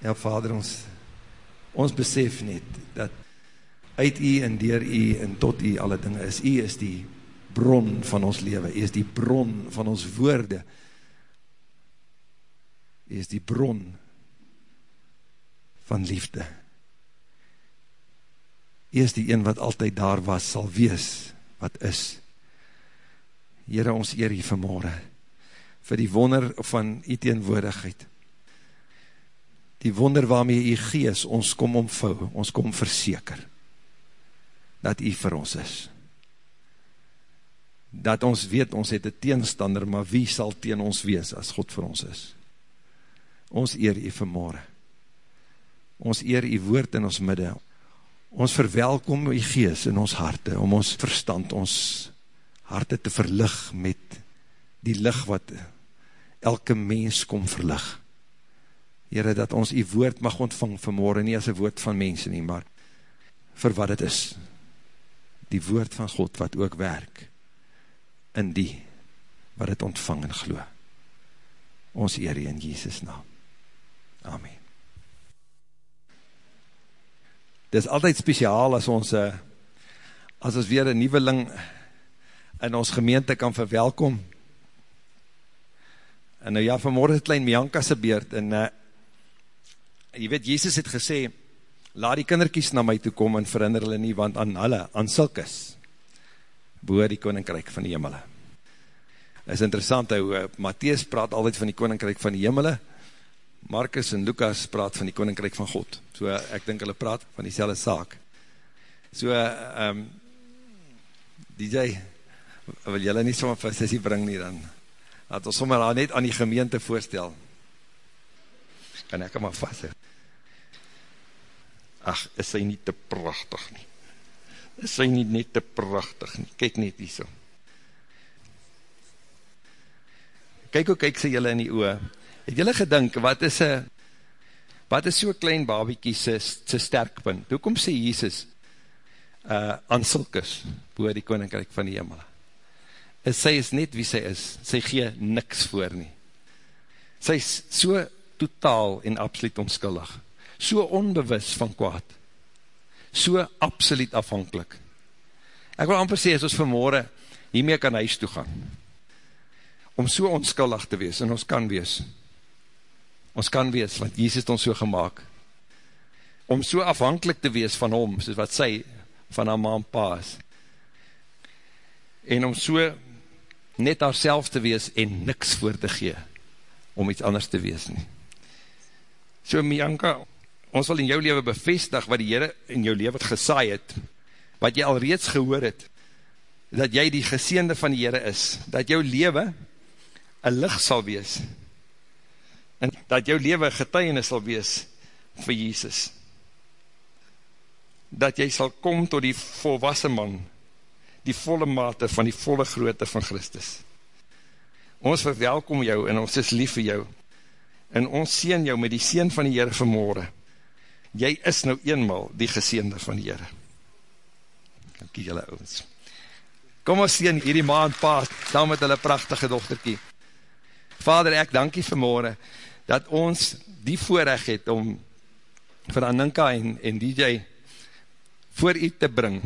Ja, Vader, ons, ons besef net, dat uit u en dier u en tot u alle dinge is, u is die bron van ons leven, u is die bron van ons woorde, u is die bron van liefde. U is die een wat altyd daar was, sal wees, wat is. Heere, ons eer hier vanmorgen, vir die wonder van u teenwoordigheid, die wonder waarmee die gees ons kom omvou, ons kom verseker, dat die vir ons is. Dat ons weet, ons het een teenstander, maar wie sal teen ons wees, as God vir ons is? Ons eer die vanmorgen. Ons eer die woord in ons midde. Ons verwelkom die gees in ons harte, om ons verstand, ons harte te verlig met die lig wat elke mens kom verlig. Heere, dat ons die woord mag ontvang vanmorgen, nie as een woord van mense nie, maar vir wat het is. Die woord van God wat ook werk in die wat het ontvang en glo. Ons eer in Jesus naam. Amen. Dit is altyd speciaal as ons eh, as ons weer een nieuweling in ons gemeente kan verwelkom. En nou ja, vanmorgen is klein Mianka se beurt en uh, jy weet, Jezus het gesê, laat die kinderkies na my toe kom en verinner hulle nie, want aan hulle, aan silkes, boor die koninkryk van die. Het is interessant, hoe uh, Matthies praat altyd van die koninkryk van die jimmele, Marcus en Lucas praat van die koninkryk van God. So, ek dink hulle praat van die saak. So, um, DJ, wil jylle nie sommer vir sissie bring nie dan, laat ons sommer net aan die gemeente voorstel, kan ek maar vast hou. Ach, is hy nie te prachtig nie. Is hy nie net te prachtig nie. Kijk net hier so. Kijk hoe kyk sy jylle in die oor. Het jylle gedink, wat is a, wat is so'n klein babiekie sy, sy sterkpunt? Hoekom sê Jesus, uh, aan sulkes, boor die koninkrijk van die hemel? Is sy is net wie sy is. Sy gee niks voor nie. Sy is so totaal en absoluut onskuldig, so onbewus van kwaad, so absoluut afhankelijk. Ek wil amper sê, as ons vanmorgen hiermee kan huis toe gaan, om so onskuldig te wees, en ons kan wees, ons kan wees, want Jesus het ons so gemaakt, om so afhankelijk te wees van hom, soos wat sy van haar ma en pa is, en om so net haar te wees, en niks voor te gee, om iets anders te wees nie. So Mianka, ons wil in jou leven bevestig wat die Heere in jou leven gesaai het, wat jy al reeds gehoor het, dat jy die geseende van die Heere is, dat jou leven een licht sal wees, en dat jou leven getuienis sal wees vir Jesus. Dat jy sal kom tot die volwassen man, die volle mate van die volle grootte van Christus. Ons verwelkom jou en ons is lief vir jou, en ons sien jou met die sien van die Heere vanmorgen, jy is nou eenmaal die geseende van die Heere. Dankie julle ouwens. Kom ons sien hierdie maand paas, saam met hulle prachtige dochterkie. Vader, ek dankie vanmorgen, dat ons die voorrecht het om vir Aninka en, en DJ voor u te bring,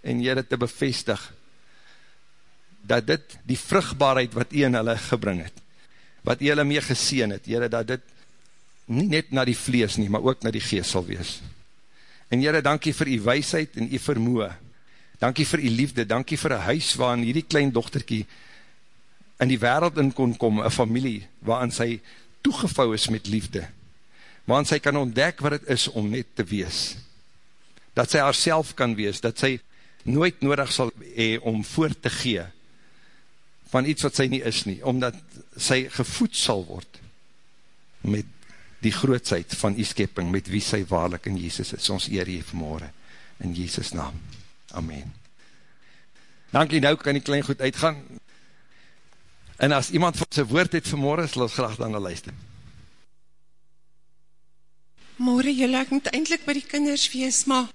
en Heere te bevestig, dat dit die vruchtbaarheid wat u in hulle gebring het, wat jylle mee geseen het, jylle, dat dit nie net na die vlees nie, maar ook na die geest sal wees. En jylle, dankie vir die weisheid en die vermoe, dankie vir die liefde, dankie vir die huis waarin hierdie klein dochterkie in die wereld in kon kom, een familie waarin sy toegevou is met liefde, waarin sy kan ontdek wat het is om net te wees, dat sy haar kan wees, dat sy nooit nodig sal hee om voor te gee, van iets wat sy nie is nie, omdat sy gevoed sal word met die grootsheid van die skepping, met wie sy waarlik in Jezus is. Ons eer hier vanmorgen, in Jezus naam. Amen. Dankie, nou kan die klein goed uitgaan. En as iemand van sy woord het vanmorgen, sal ons graag dan luister. Morgen, jylle, ek moet eindelijk by die kinders wees, maar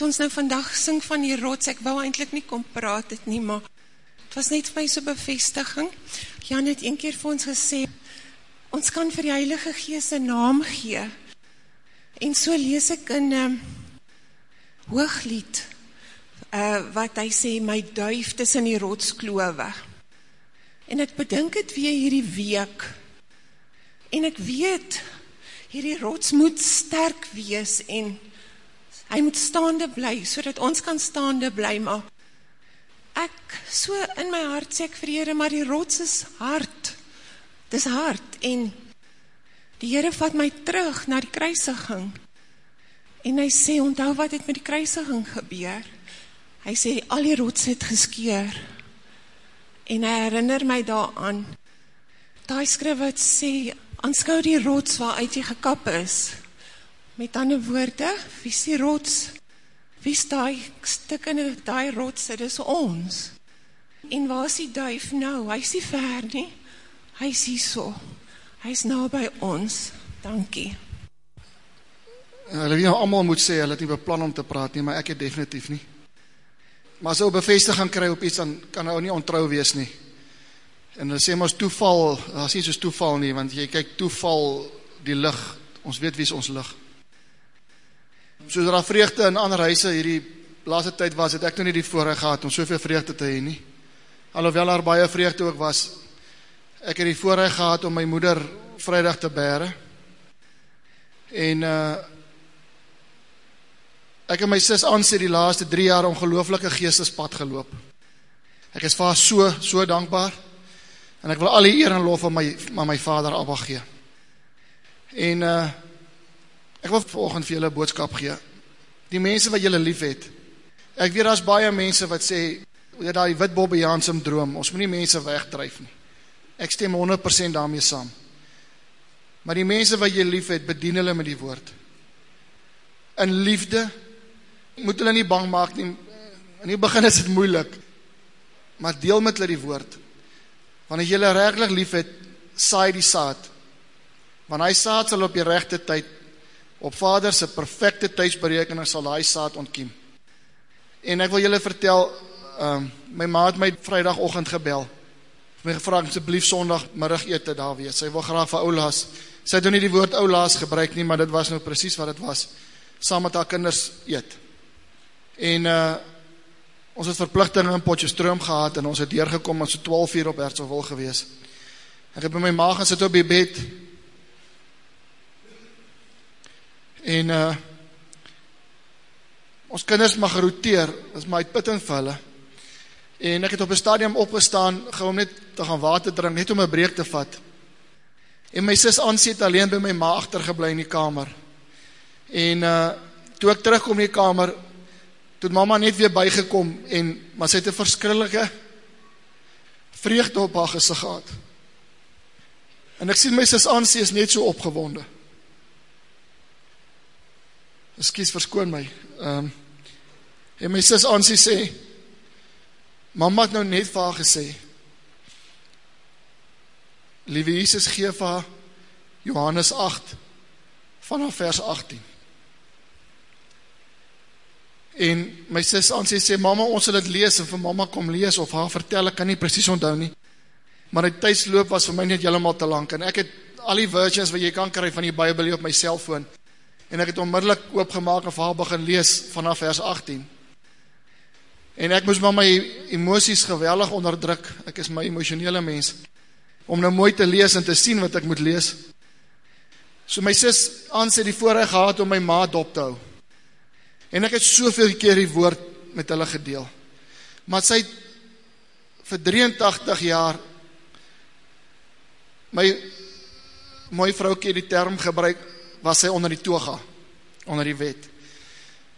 toe ons nou vandag sing van die rots, ek wou eindelijk nie kom praat het nie, maar Het was net vir my so bevestiging. Jan het een keer vir ons gesê, ons kan vir die Heilige Gees een naam gee. En so lees ek in um, Hooglied, uh, wat hy sê, my duif tussen die rotsklowe. En ek bedink het weer hierdie week, en ek weet, hierdie rots moet sterk wees, en hy moet staande bly, so ons kan staande bly, maar ek, so in my hart sê ek vir Heere, maar die rots is hard, het is hard, en die Heere vat my terug na die kruisiging, en hy sê, onthou wat het met die kruisiging gebeur, hy sê, al die rots het geskeer, en hy herinner my daaraan, die skrif wat sê, anskou die rots waaruit jy gekap is, met ander woorde, wie is die rots, wie is die stik in die rots, dit is ons, en waar is die duif nou, hy is nie ver nie, hy is hier so, hy is nou by ons, dankie. Hulle wie nou allemaal moet sê, hulle het nie beplan om te praat nie, maar ek het definitief nie. Maar as hy bevestig gaan kry op iets, dan kan ook nie ontrouw wees nie. En hulle sê, maar toeval, is nie soos toeval nie, want jy kyk toeval, die licht, ons weet wie is ons licht soos daar vreugde in ander huise hierdie laaste tyd was, het ek nou nie die voorrecht gehad om soveel vreugde te heen nie. Alhoewel daar baie vreugde ook was, ek het die voorrecht gehad om my moeder vrijdag te bere. En uh, ek en my sis Anse die laaste drie jaar ongelooflike geestespad geloop. Ek is vaar so, so dankbaar, en ek wil al die eer en lof aan my, aan my vader Abba gee. En uh, Ek wil volgend vir julle boodskap gee. Die mense wat julle lief het. Ek weet as baie mense wat sê, dat die wit Bobbejaan syndroom, ons moet nie mense wegdryf nie. Ek stem 100% daarmee saam. Maar die mense wat jy lief het, bedien hulle met die woord. In liefde, moet hulle nie bang maak nie, in die begin is het moeilik, maar deel met hulle die woord. Wanneer jy hulle regtig lief het, saai die saad. Want hy saad sal op die rechte tyd op vader se perfekte tydsberekening sal daai saad ontkiem. En ek wil julle vertel, um, my ma het my vrijdagochtend gebel, my gevraag asjeblief sondag middag ete daar wees, sy wil graag vir oulaas, sy nou nie die woord oulaas gebruik nie, maar dit was nou precies wat het was, saam met haar kinders eet. En uh, ons het verplichting in Potjestroom gehad, en ons het deurgekom, ons het 12 uur op Herzogwil gewees. Ek het by my ma gaan sit op die bed, En uh, ons kinders mag geroteer, dat is my uitputtend vir hulle. En ek het op een stadium opgestaan, gewoon net te gaan water drink, net om een breek te vat. En my sis Ansie het alleen by my ma achtergeblij in die kamer. En uh, toe ek terugkom in die kamer, toe mama net weer bygekom, en, maar sy het een verskrillike vreugde op haar gezicht gehad. En ek sien my sis Ansie is net so opgewonde. Excuse, verskoon my. Um, en my sis Ansie sê, mama het nou net vir haar gesê, Liewe Jesus geef haar Johannes 8 vanaf vers 18. En my sis Ansie sê, mama ons sal het lees en vir mama kom lees of haar vertel, ek kan nie precies onthou nie. Maar die tijdsloop was vir my net helemaal te lang en ek het al die versions wat jy kan kry van die bybel op my cellfoon en ek het onmiddellik oopgemaak en vir haar begin lees vanaf vers 18. En ek moes maar my emoties geweldig onderdruk, ek is my emotionele mens, om nou mooi te lees en te sien wat ek moet lees. So my sis aansê die voorrecht gehad om my maat op te hou. En ek het soveel keer die woord met hulle gedeel. Maar sy het vir 83 jaar my mooi vrouwkie die term gebruik, was sy onder die toga, onder die wet.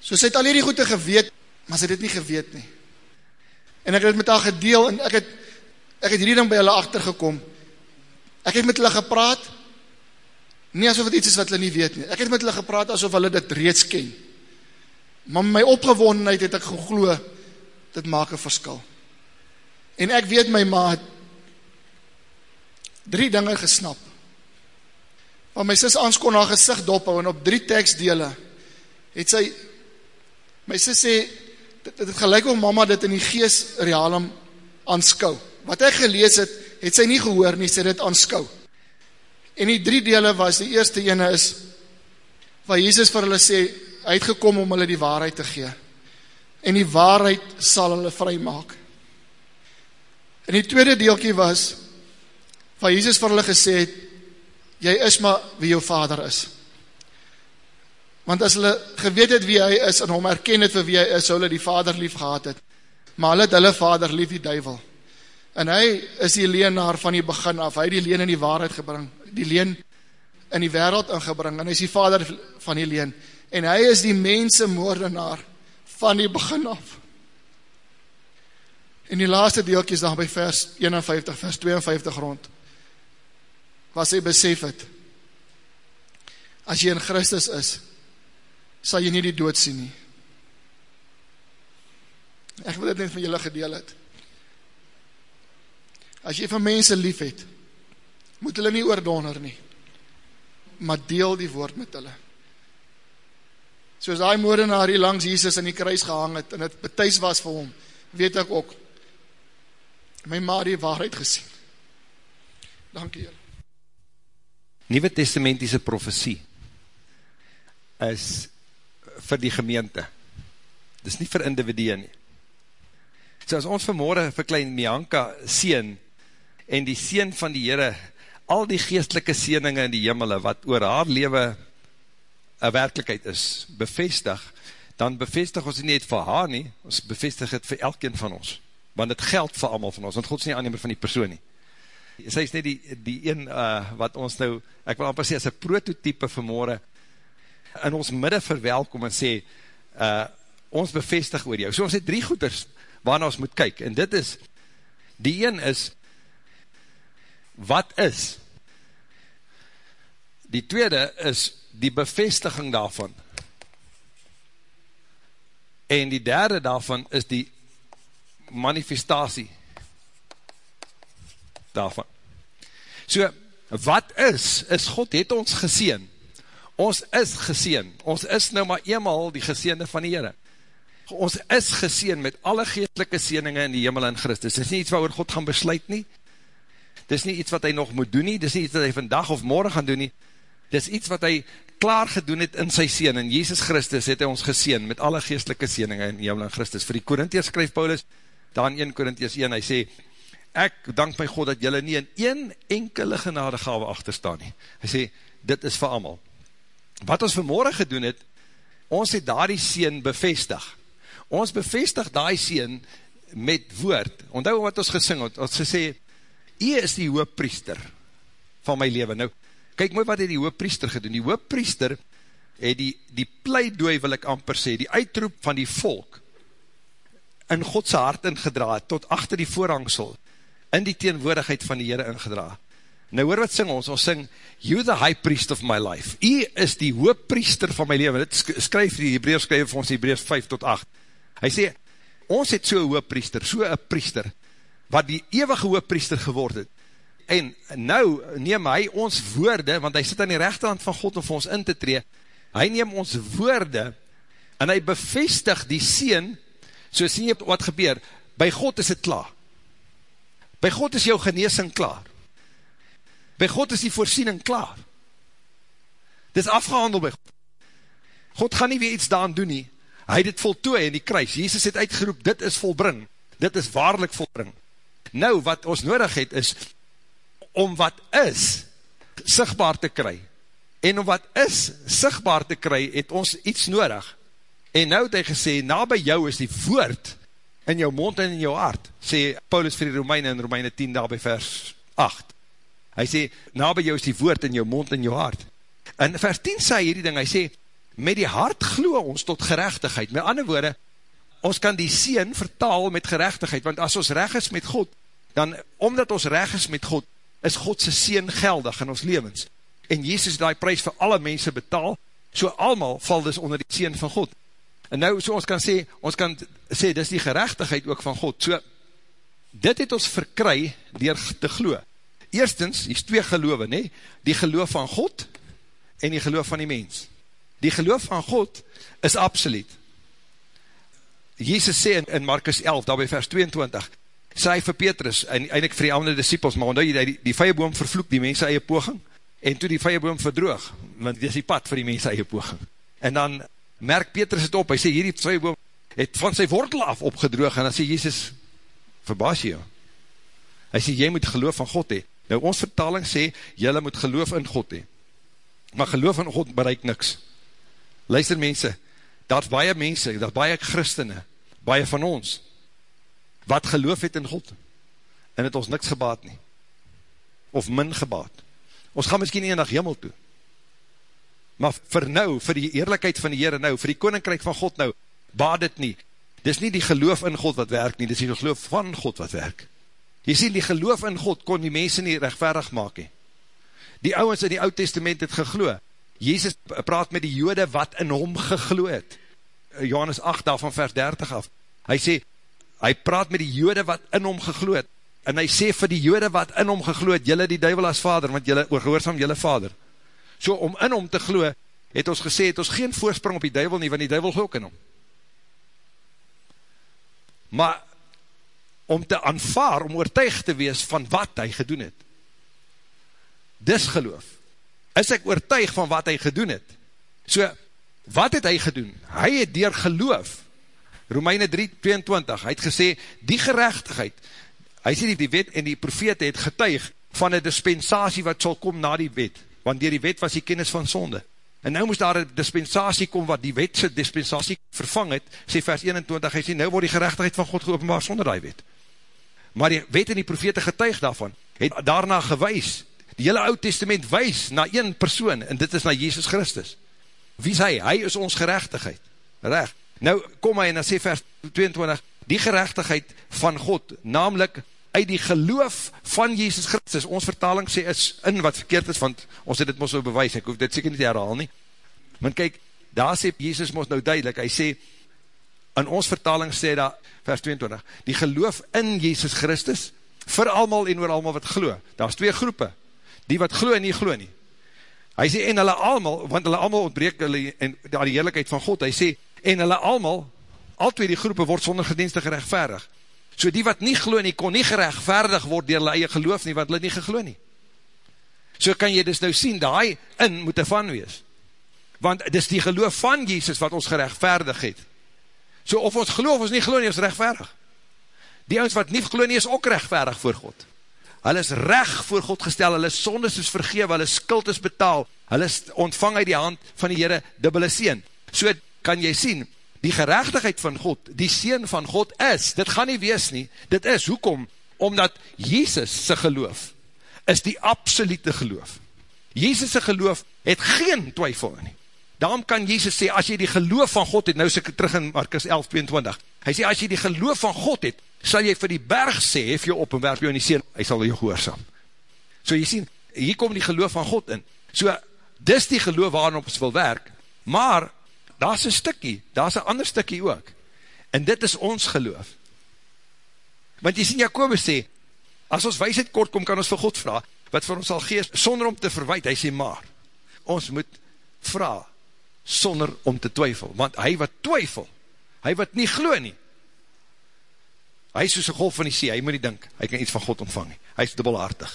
So sy het al hierdie goede geweet, maar sy het dit nie geweet nie. En ek het met haar gedeel, en ek het, ek het hierdie ding by hulle achtergekom. Ek het met hulle gepraat, nie asof het iets is wat hulle nie weet nie. Ek het met hulle gepraat asof hulle dit reeds ken. Maar my opgewondenheid het ek gegloe, dit maak een verskil. En ek weet my ma het drie dinge gesnap. Want my sis Ans kon haar gezicht dophou en op drie tekstdele het sy, my sis sê, dit het gelijk om mama dit in die gees realum aanskou. Wat ek gelees het, het sy nie gehoor nie, sy het aanskou. En die drie dele was, die eerste ene is, waar Jesus vir hulle sê, hy het gekom om hulle die waarheid te gee. En die waarheid sal hulle vry maak. En die tweede deeltjie was waar Jesus vir hulle gesê het jy is maar wie jou vader is. Want as hulle geweet het wie hy is en hom erken het vir wie hy is, sou hulle die Vader lief gehad het. Maar hulle het hulle Vader lief die duiwel. En hy is die leenaar van die begin af. Hy het die leen in die waarheid gebring, die leen in die wêreld ingebring en hy is die Vader van die leen. En hy is die mense moordenaar van die begin af. En die laaste deeltjie is dan by vers 51 vers 52 rond. Was hy besef het as jy in Christus is, sal jy nie die dood sien nie. Ek wil dit net van julle gedeel het. As jy van mense lief het, moet hulle nie oordonder nie, maar deel die woord met hulle. Soos die moordenaar hier langs Jesus in die kruis gehang het, en het betuis was vir hom, weet ek ook, my ma die waarheid gesien. Dankie julle. Nieuwe testamentiese profesie is vir die gemeente. Dis nie vir individue nie. So as ons vanmorgen vir klein Mianka sien, en die sien van die Heere, al die geestelike sieninge in die jimmele, wat oor haar leven een werkelijkheid is, bevestig, dan bevestig ons nie het vir haar nie, ons bevestig het vir elkeen van ons, want het geld vir allemaal van ons, want God is nie aannemer van die persoon nie. Sy is nie die, die een uh, wat ons nou, ek wil amper sê, as een prototype vanmorgen, in ons midde verwelkom en sê, uh, ons bevestig oor jou. So ons het drie goeders waarna ons moet kyk, en dit is, die een is, wat is? Die tweede is, die bevestiging daarvan. En die derde daarvan is die manifestatie daarvan. So, wat is, is God het ons geseen, ons is geseen, ons is nou maar eenmaal die geseende van die Heere. Ons is geseen met alle geestelike seeninge in die hemel in Christus. Dit is nie iets wat God gaan besluit nie. Dit is nie iets wat hy nog moet doen nie. Dit is nie iets wat hy vandag of morgen gaan doen nie. Dit is iets wat hy klaar gedoen het in sy seen. In Jesus Christus het hy ons geseen met alle geestelike seeninge in die hemel in Christus. Voor die Korintiërs skryf Paulus, daar in 1 Korintiërs 1, hy sê, ek dank my God dat jylle nie in een enkele genadegave achterstaan nie. Hy sê, dit is vir allemaal wat ons vanmorgen gedoen het, ons het daar die sien bevestig. Ons bevestig die sien met woord. Onthou wat ons gesing het, ons gesê, jy is die hooppriester van my leven. Nou, kyk mooi wat het die hooppriester gedoen. Die hooppriester het die, die pleidooi, wil ek amper sê, die uitroep van die volk in Godse hart ingedra, tot achter die voorhangsel, in die teenwoordigheid van die Heere ingedra. Nou hoor wat sing ons, ons sing, You the high priest of my life, Jy is die hooppriester van my leven, dit skryf die Hebreers skryf vir ons Hebreers 5 tot 8, hy sê, ons het so een hooppriester, so een priester, wat die eeuwige hooppriester geword het, en nou neem hy ons woorde, want hy sit aan die rechterhand van God om vir ons in te tree, hy neem ons woorde, en hy bevestig die sien, so sien jy wat gebeur, by God is het klaar, by God is jou geneesing klaar, By God is die voorsiening klaar. Dit is afgehandel by God. God gaan nie weer iets daan doen nie. Hy het het voltooi in die kruis. Jezus het uitgeroep, dit is volbring. Dit is waarlik volbring. Nou, wat ons nodig het is, om wat is, sigtbaar te kry. En om wat is, sigtbaar te kry, het ons iets nodig. En nou het hy gesê, na by jou is die woord, in jou mond en in jou hart, sê Paulus vir die Romeine in Romeine 10, daar by vers 8. Hy sê, na by jou is die woord in jou mond en jou hart. In vers 10 sê hierdie ding, hy sê, met die hart glo ons tot gerechtigheid. Met ander woorde, ons kan die sien vertaal met gerechtigheid, want as ons reg is met God, dan, omdat ons reg is met God, is Godse sien geldig in ons levens. En Jezus die prijs vir alle mense betaal, so almal val dus onder die sien van God. En nou, so ons kan sê, ons kan sê, dis die gerechtigheid ook van God. So, dit het ons verkry, dier te gloe eerstens, hier is twee geloof, nee? die geloof van God en die geloof van die mens. Die geloof van God is absoluut. Jezus sê in, in Markus 11, daarby vers 22, sê hy vir Petrus, en eindelijk vir die andere disciples, maar omdat jy die, die vijeboom vervloek, die mense eie poging, en toe die vijeboom verdroog, want dit is die pad vir die mens eie poging. En dan merk Petrus het op, hy sê hierdie twee boom het van sy wortel af opgedroog, en dan sê Jesus, verbaas jy jou. Hy sê, jy moet geloof van God hee. Nou, ons vertaling sê, jylle moet geloof in God hee. Maar geloof in God bereik niks. Luister mense, daar is baie mense, daar is baie christene, baie van ons, wat geloof het in God, en het ons niks gebaat nie, of min gebaat. Ons gaan miskien een dag hemel toe, maar vir nou, vir die eerlijkheid van die Heere nou, vir die koninkryk van God nou, baat het nie. Dis nie die geloof in God wat werk nie, dis die geloof van God wat werk. Jy sien, die geloof in God kon die mense nie rechtverig maak nie. Die ouwens in die oud testament het gegloe. Jezus praat met die jode wat in hom gegloe het. Johannes 8 daarvan vers 30 af. Hy sê, hy praat met die jode wat in hom gegloed, en hy sê vir die jode wat in hom gegloed, jylle die duivel as vader, want jylle oorgehoorzaam jylle vader. So om in hom te glo, het ons gesê, het ons geen voorsprong op die duivel nie, want die duivel ook in hom. Maar om te aanvaar, om oortuig te wees van wat hy gedoen het, dis geloof. Is ek oortuig van wat hy gedoen het? So, wat het hy gedoen? Hy het dier geloof, Romeine 3, 22, hy het gesê, die gerechtigheid, hy sê die, die wet en die profete het getuig van een dispensatie wat sal kom na die wet, want dier die wet was die kennis van sonde. En nou moest daar een dispensatie kom wat die wetse dispensatie vervang het, sê vers 21, hy sê, nou word die gerechtigheid van God geopenbaar sonder die wet. Maar die wet en die profete getuig daarvan, het daarna gewys, die hele oud testament wys na een persoon, en dit is na Jesus Christus. Wie is hy? Hy is ons gerechtigheid. Recht. Nou kom hy en dan sê vers 22, die gerechtigheid van God, namelijk uit die geloof van Jesus Christus, ons vertaling sê is in wat verkeerd is, want ons het dit mos so bewys, ek hoef dit seker nie te herhaal nie, want kyk, daar sê Jesus mos nou duidelik, hy sê, in ons vertaling sê daar, vers 22, die geloof in Jesus Christus, vir almal en oor almal wat glo, daar is twee groepe, die wat glo en nie glo nie, hy sê, en hulle almal, want hulle almal ontbreek hulle, en die heerlijkheid van God, hy sê, en hulle allemaal, al twee die groepe word sonder gedienste gerechtvaardig. So die wat nie glo nie, kon nie gerechtvaardig word dier hulle eie geloof nie, want hulle nie geglo nie. So kan jy dus nou sien, die in moet ervan wees. Want dis die geloof van Jesus wat ons gerechtvaardig het. So of ons geloof ons nie glo nie, is rechtvaardig. Die ons wat nie glo nie, is ook rechtvaardig voor God. Hulle is recht voor God gestel, hulle sondes is vergeef, hulle skuld is betaal, hulle is ontvang uit die hand van die Heere dubbele seen. So kan jy sien, die gerechtigheid van God, die Seen van God is, dit gaan nie wees nie, dit is, hoekom? Omdat Jezus sy geloof, is die absolute geloof. Jezus sy geloof het geen twyfel nie. Daarom kan Jezus sê, as jy die geloof van God het, nou sê ek terug in Markus 11, 22, hy sê, as jy die geloof van God het, sal jy vir die berg sê, hef jy op en werp jy in die seen, hy sal jy gehoorsam. So jy sien, hier kom die geloof van God in. So, dis die geloof waarin ons wil werk, maar daar is een stikkie, daar is een ander stikkie ook, en dit is ons geloof. Want jy sien Jacobus sê, as ons wijsheid kort kom, kan ons vir God vraag, wat vir ons sal gees, sonder om te verwijt, hy sê maar, ons moet vraag, sonder om te twyfel, want hy wat twyfel, hy wat nie glo nie, hy is soos een golf van die see, hy moet nie dink, hy kan iets van God ontvang nie, hy is dubbelhartig.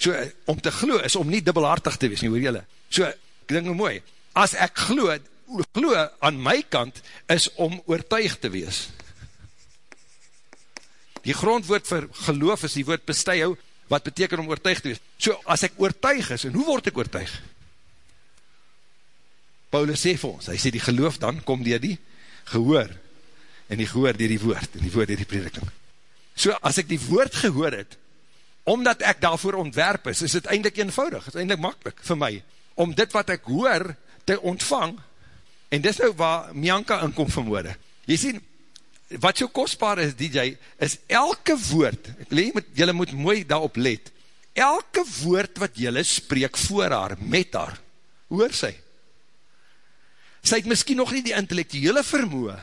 So, om te glo is om nie dubbelhartig te wees nie, hoor jylle. So, ek dink nou mooi, as ek glo, glo aan my kant is om oortuig te wees. Die grondwoord vir geloof is die woord bestuig, wat beteken om oortuig te wees. So, as ek oortuig is, en hoe word ek oortuig? Paulus sê vir ons, hy sê die geloof dan kom dier die gehoor, en die gehoor dier die woord, en die woord dier die prediking. So, as ek die woord gehoor het, omdat ek daarvoor ontwerp is, is het eindelijk eenvoudig, is eindelijk makkelijk vir my, om dit wat ek hoor, te ontvang, En dis nou waar Mianka inkom vanmorgen. Jy sien, wat so kostbaar is, DJ, is elke woord, ek lees, jylle moet mooi daarop let, elke woord wat jylle spreek voor haar, met haar, hoor sy. Sy het miskien nog nie die intellectuele vermoe,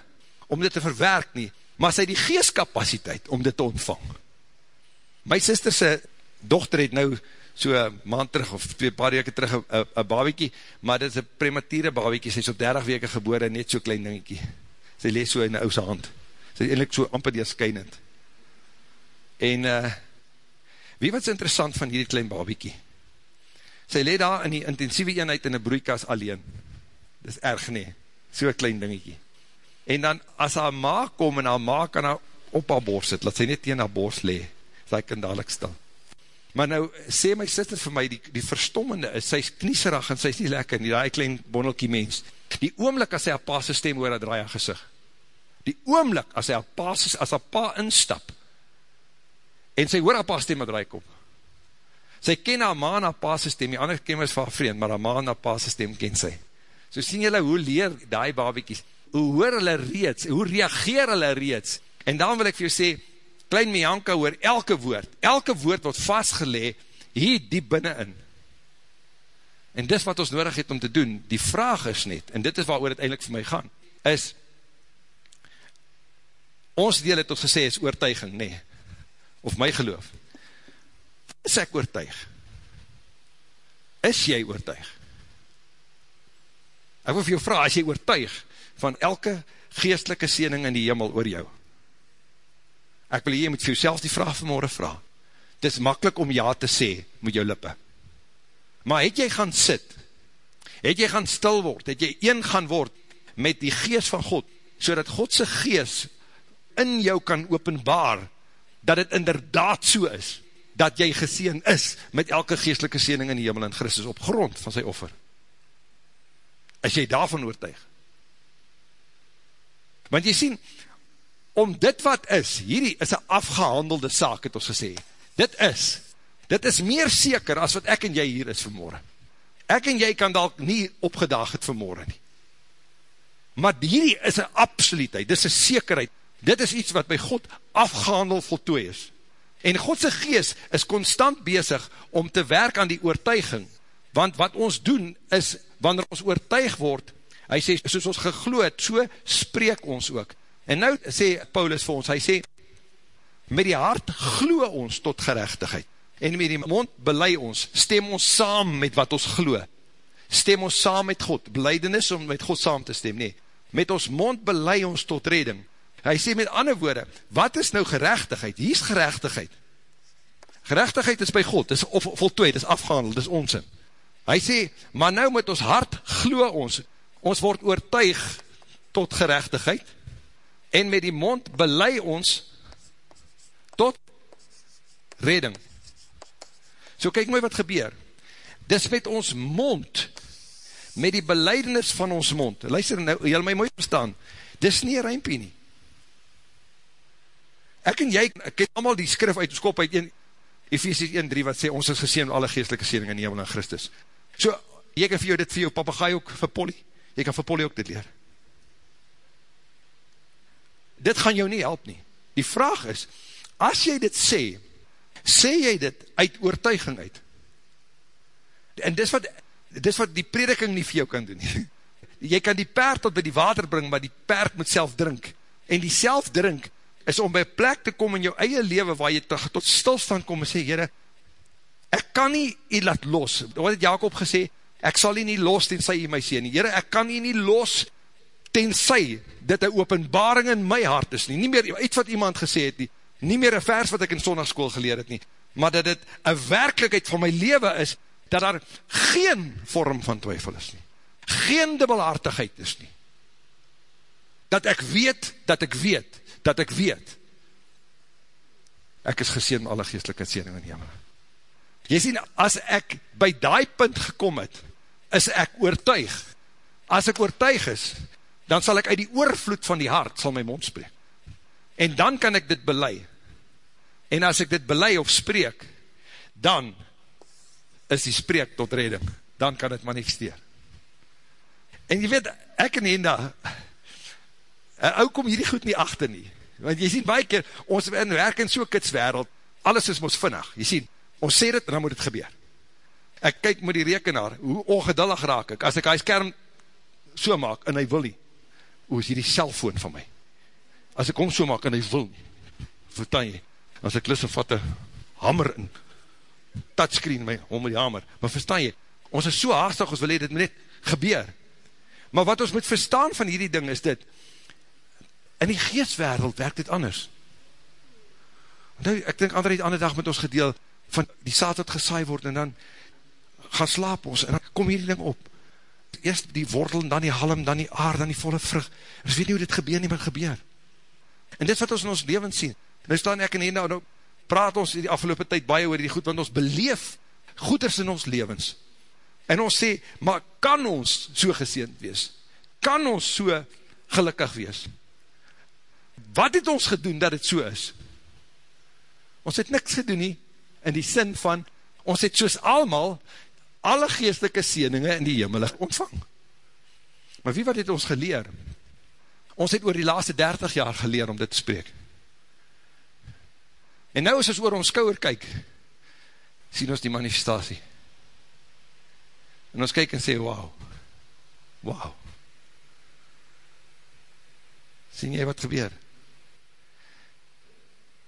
om dit te verwerk nie, maar sy het die geestkapasiteit om dit te ontvang. My sisterse dochter het nou so maand terug, of twee paar weke terug, een babiekie, maar dit is een prematiere babiekie, sy is op 30 weke gebore, net so klein dingiekie. Sy lees so in die ouse hand. Sy is eindelijk so amper deerskynend. En, uh, wie wat is interessant van hierdie klein babiekie? sy leed daar in die intensieve eenheid in die broeikas alleen. Dis erg nie, so'n klein dingetje. En dan, as haar ma kom en haar ma kan haar op haar borst sit, laat sy net teen haar borst lee, sy kan dadelijk stil. Maar nou, sê my sister vir my, die, die verstommende is, sy is knieserig en sy is nie lekker nie, die klein bonnelkie mens. Die oomlik as sy haar pa sy stem hoor, dat draai haar gezicht. Die oomlik as sy haar pa, as haar pa instap, en sy hoor haar pa stem, dat draai kop. Sy ken haar ma en haar pa sy stem, die ander ken is van haar vriend, maar haar ma en haar pa sy stem ken sy. So sien julle, hoe leer die babiekies, hoe hoor hulle reeds, hoe reageer hulle reeds, en dan wil ek vir jou sê, klein Mianka hoor elke woord, elke woord wat vastgelee, hier diep binnenin. En dis wat ons nodig het om te doen, die vraag is net, en dit is waar het eindelijk vir my gaan, is, ons deel het ons gesê is oortuiging, nee, of my geloof. Is ek oortuig? Is jy oortuig? Ek wil vir jou vraag, as jy oortuig van elke geestelike siening in die hemel oor jou, Ek wil jy moet vir jouself die vraag vanmorgen vraag. Het is makkelijk om ja te sê met jou lippe. Maar het jy gaan sit, het jy gaan stil word, het jy een gaan word met die geest van God, so dat Godse geest in jou kan openbaar, dat het inderdaad so is, dat jy geseen is met elke geestelike seening in die hemel in Christus op grond van sy offer. Is jy daarvan oortuig? Want jy sien, om dit wat is, hierdie is een afgehandelde saak, het ons gesê, dit is, dit is meer seker as wat ek en jy hier is vanmorgen. Ek en jy kan dalk nie opgedaag het vanmorgen nie. Maar hierdie is een absoluutheid, dit is een sekerheid, dit is iets wat by God afgehandeld voltooi is. En Godse geest is constant bezig om te werk aan die oortuiging, want wat ons doen is, wanneer ons oortuig word, hy sê, soos ons gegloed, so spreek ons ook. En nou sê Paulus vir ons, hy sê, met die hart glo ons tot gerechtigheid, en met die mond belei ons, stem ons saam met wat ons glo, stem ons saam met God, beleidenis om met God saam te stem, nee, met ons mond belei ons tot redding, hy sê met ander woorde, wat is nou gerechtigheid, hier is gerechtigheid, gerechtigheid is by God, is of, voltooid, is afgehandeld, is onsin, hy sê, maar nou met ons hart glo ons, ons word oortuig tot gerechtigheid, en met die mond belei ons tot redding. So kyk my wat gebeur. Dis met ons mond, met die beleidenis van ons mond, luister nou, jy my mooi verstaan, dis nie een ruimpie nie. Ek en jy, ek ken allemaal die skrif uit ons kop uit 1, Ephesians 1.3 wat sê, ons is geseen alle geestelike seening in die hemel in Christus. So, jy kan vir jou dit vir jou papagaai ook, vir Polly, jy kan vir Polly ook dit leer dit gaan jou nie help nie. Die vraag is, as jy dit sê, sê jy dit uit oortuiging uit. En dis wat, dis wat die prediking nie vir jou kan doen. Jy kan die paard tot by die water bring, maar die paard moet self drink. En die self drink is om by plek te kom in jou eie leven, waar jy tot stilstand kom en sê, Heere, ek kan nie jy laat los. Wat het Jacob gesê? Ek sal jy nie los, tenzij jy my sê nie. Heere, ek kan jy nie los, tenzij dit een openbaring in my hart is nie, nie meer iets wat iemand gesê het nie, nie meer een vers wat ek in sondagskool geleer het nie, maar dat dit een werkelijkheid van my leven is, dat daar geen vorm van twyfel is nie, geen dubbelhartigheid is nie, dat ek weet, dat ek weet, dat ek weet, ek is geseen alle geestelike seening in hemel. Jy sien, as ek by die punt gekom het, is ek oortuig, as ek oortuig is, dan sal ek uit die oorvloed van die hart sal my mond spreek. En dan kan ek dit belei. En as ek dit belei of spreek, dan is die spreek tot redding. Dan kan het manifesteer. En jy weet, ek en Henda, een ou kom hierdie goed nie achter nie. Want jy sien, baie keer, ons werk in so'n kitswereld, alles is ons vinnig. Jy sien, ons sê dit, dan moet het gebeur. Ek kyk met die rekenaar, hoe ongedullig raak ek, as ek hy skerm so maak, en hy wil nie, hoe is hier die cellfoon van my? As ek om so maak en hy wil, vertel jy, as ek lus en vat hammer in, touchscreen my, om die hammer, maar verstaan jy, ons is so haastig, ons wil hee, dit net gebeur. Maar wat ons moet verstaan van hierdie ding is dit, in die geestwereld werkt dit anders. Nou, ek denk, ander het ander dag met ons gedeel, van die saad wat gesaai word, en dan gaan slaap ons, en dan kom hierdie ding op. Eerst die wortel, dan die halm, dan die aard, dan die volle vrug. Ons weet nie hoe dit gebeur nie, maar gebeur. En dit wat ons in ons levens sien. Nou staan ek en hier nou, nou praat ons die afgelopen tyd baie oor die goed, want ons beleef goeders in ons levens. En ons sê, maar kan ons so geseend wees? Kan ons so gelukkig wees? Wat het ons gedoen dat het so is? Ons het niks gedoen nie, in die sin van, ons het soos almal, alle geestelike sieninge in die hemel ontvang. Maar wie wat het ons geleer? Ons het oor die laaste 30 jaar geleer om dit te spreek. En nou as ons oor ons skouwer kyk, sien ons die manifestatie. En ons kyk en sê, wauw, wauw. Sien jy wat gebeur?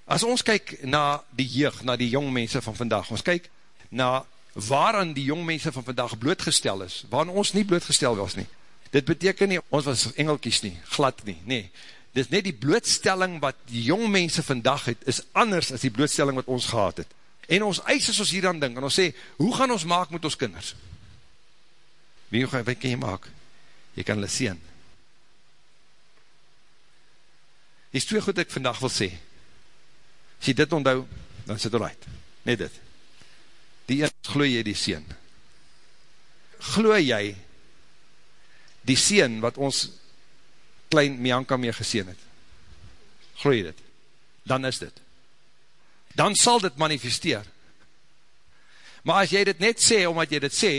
As ons kyk na die jeug, na die jong mense van vandag, ons kyk na waaraan die jong mense van vandag blootgestel is, waaran ons nie blootgestel was nie. Dit beteken nie, ons was engelkies nie, glad nie, nee. Dit is net die blootstelling wat die jong mense vandag het, is anders as die blootstelling wat ons gehad het. En ons eis is ons hier aan ding, en ons sê, hoe gaan ons maak met ons kinders? Wie, wat kan jy maak? Jy kan hulle sien. Die is twee goed ek vandag wil sê, as jy dit onthou, dan sit right. net dit. Die eerst, gloe jy die sien. Gloe jy die sien wat ons klein Mianka mee geseen het. Gloe jy dit? Dan is dit. Dan sal dit manifesteer. Maar as jy dit net sê, omdat jy dit sê,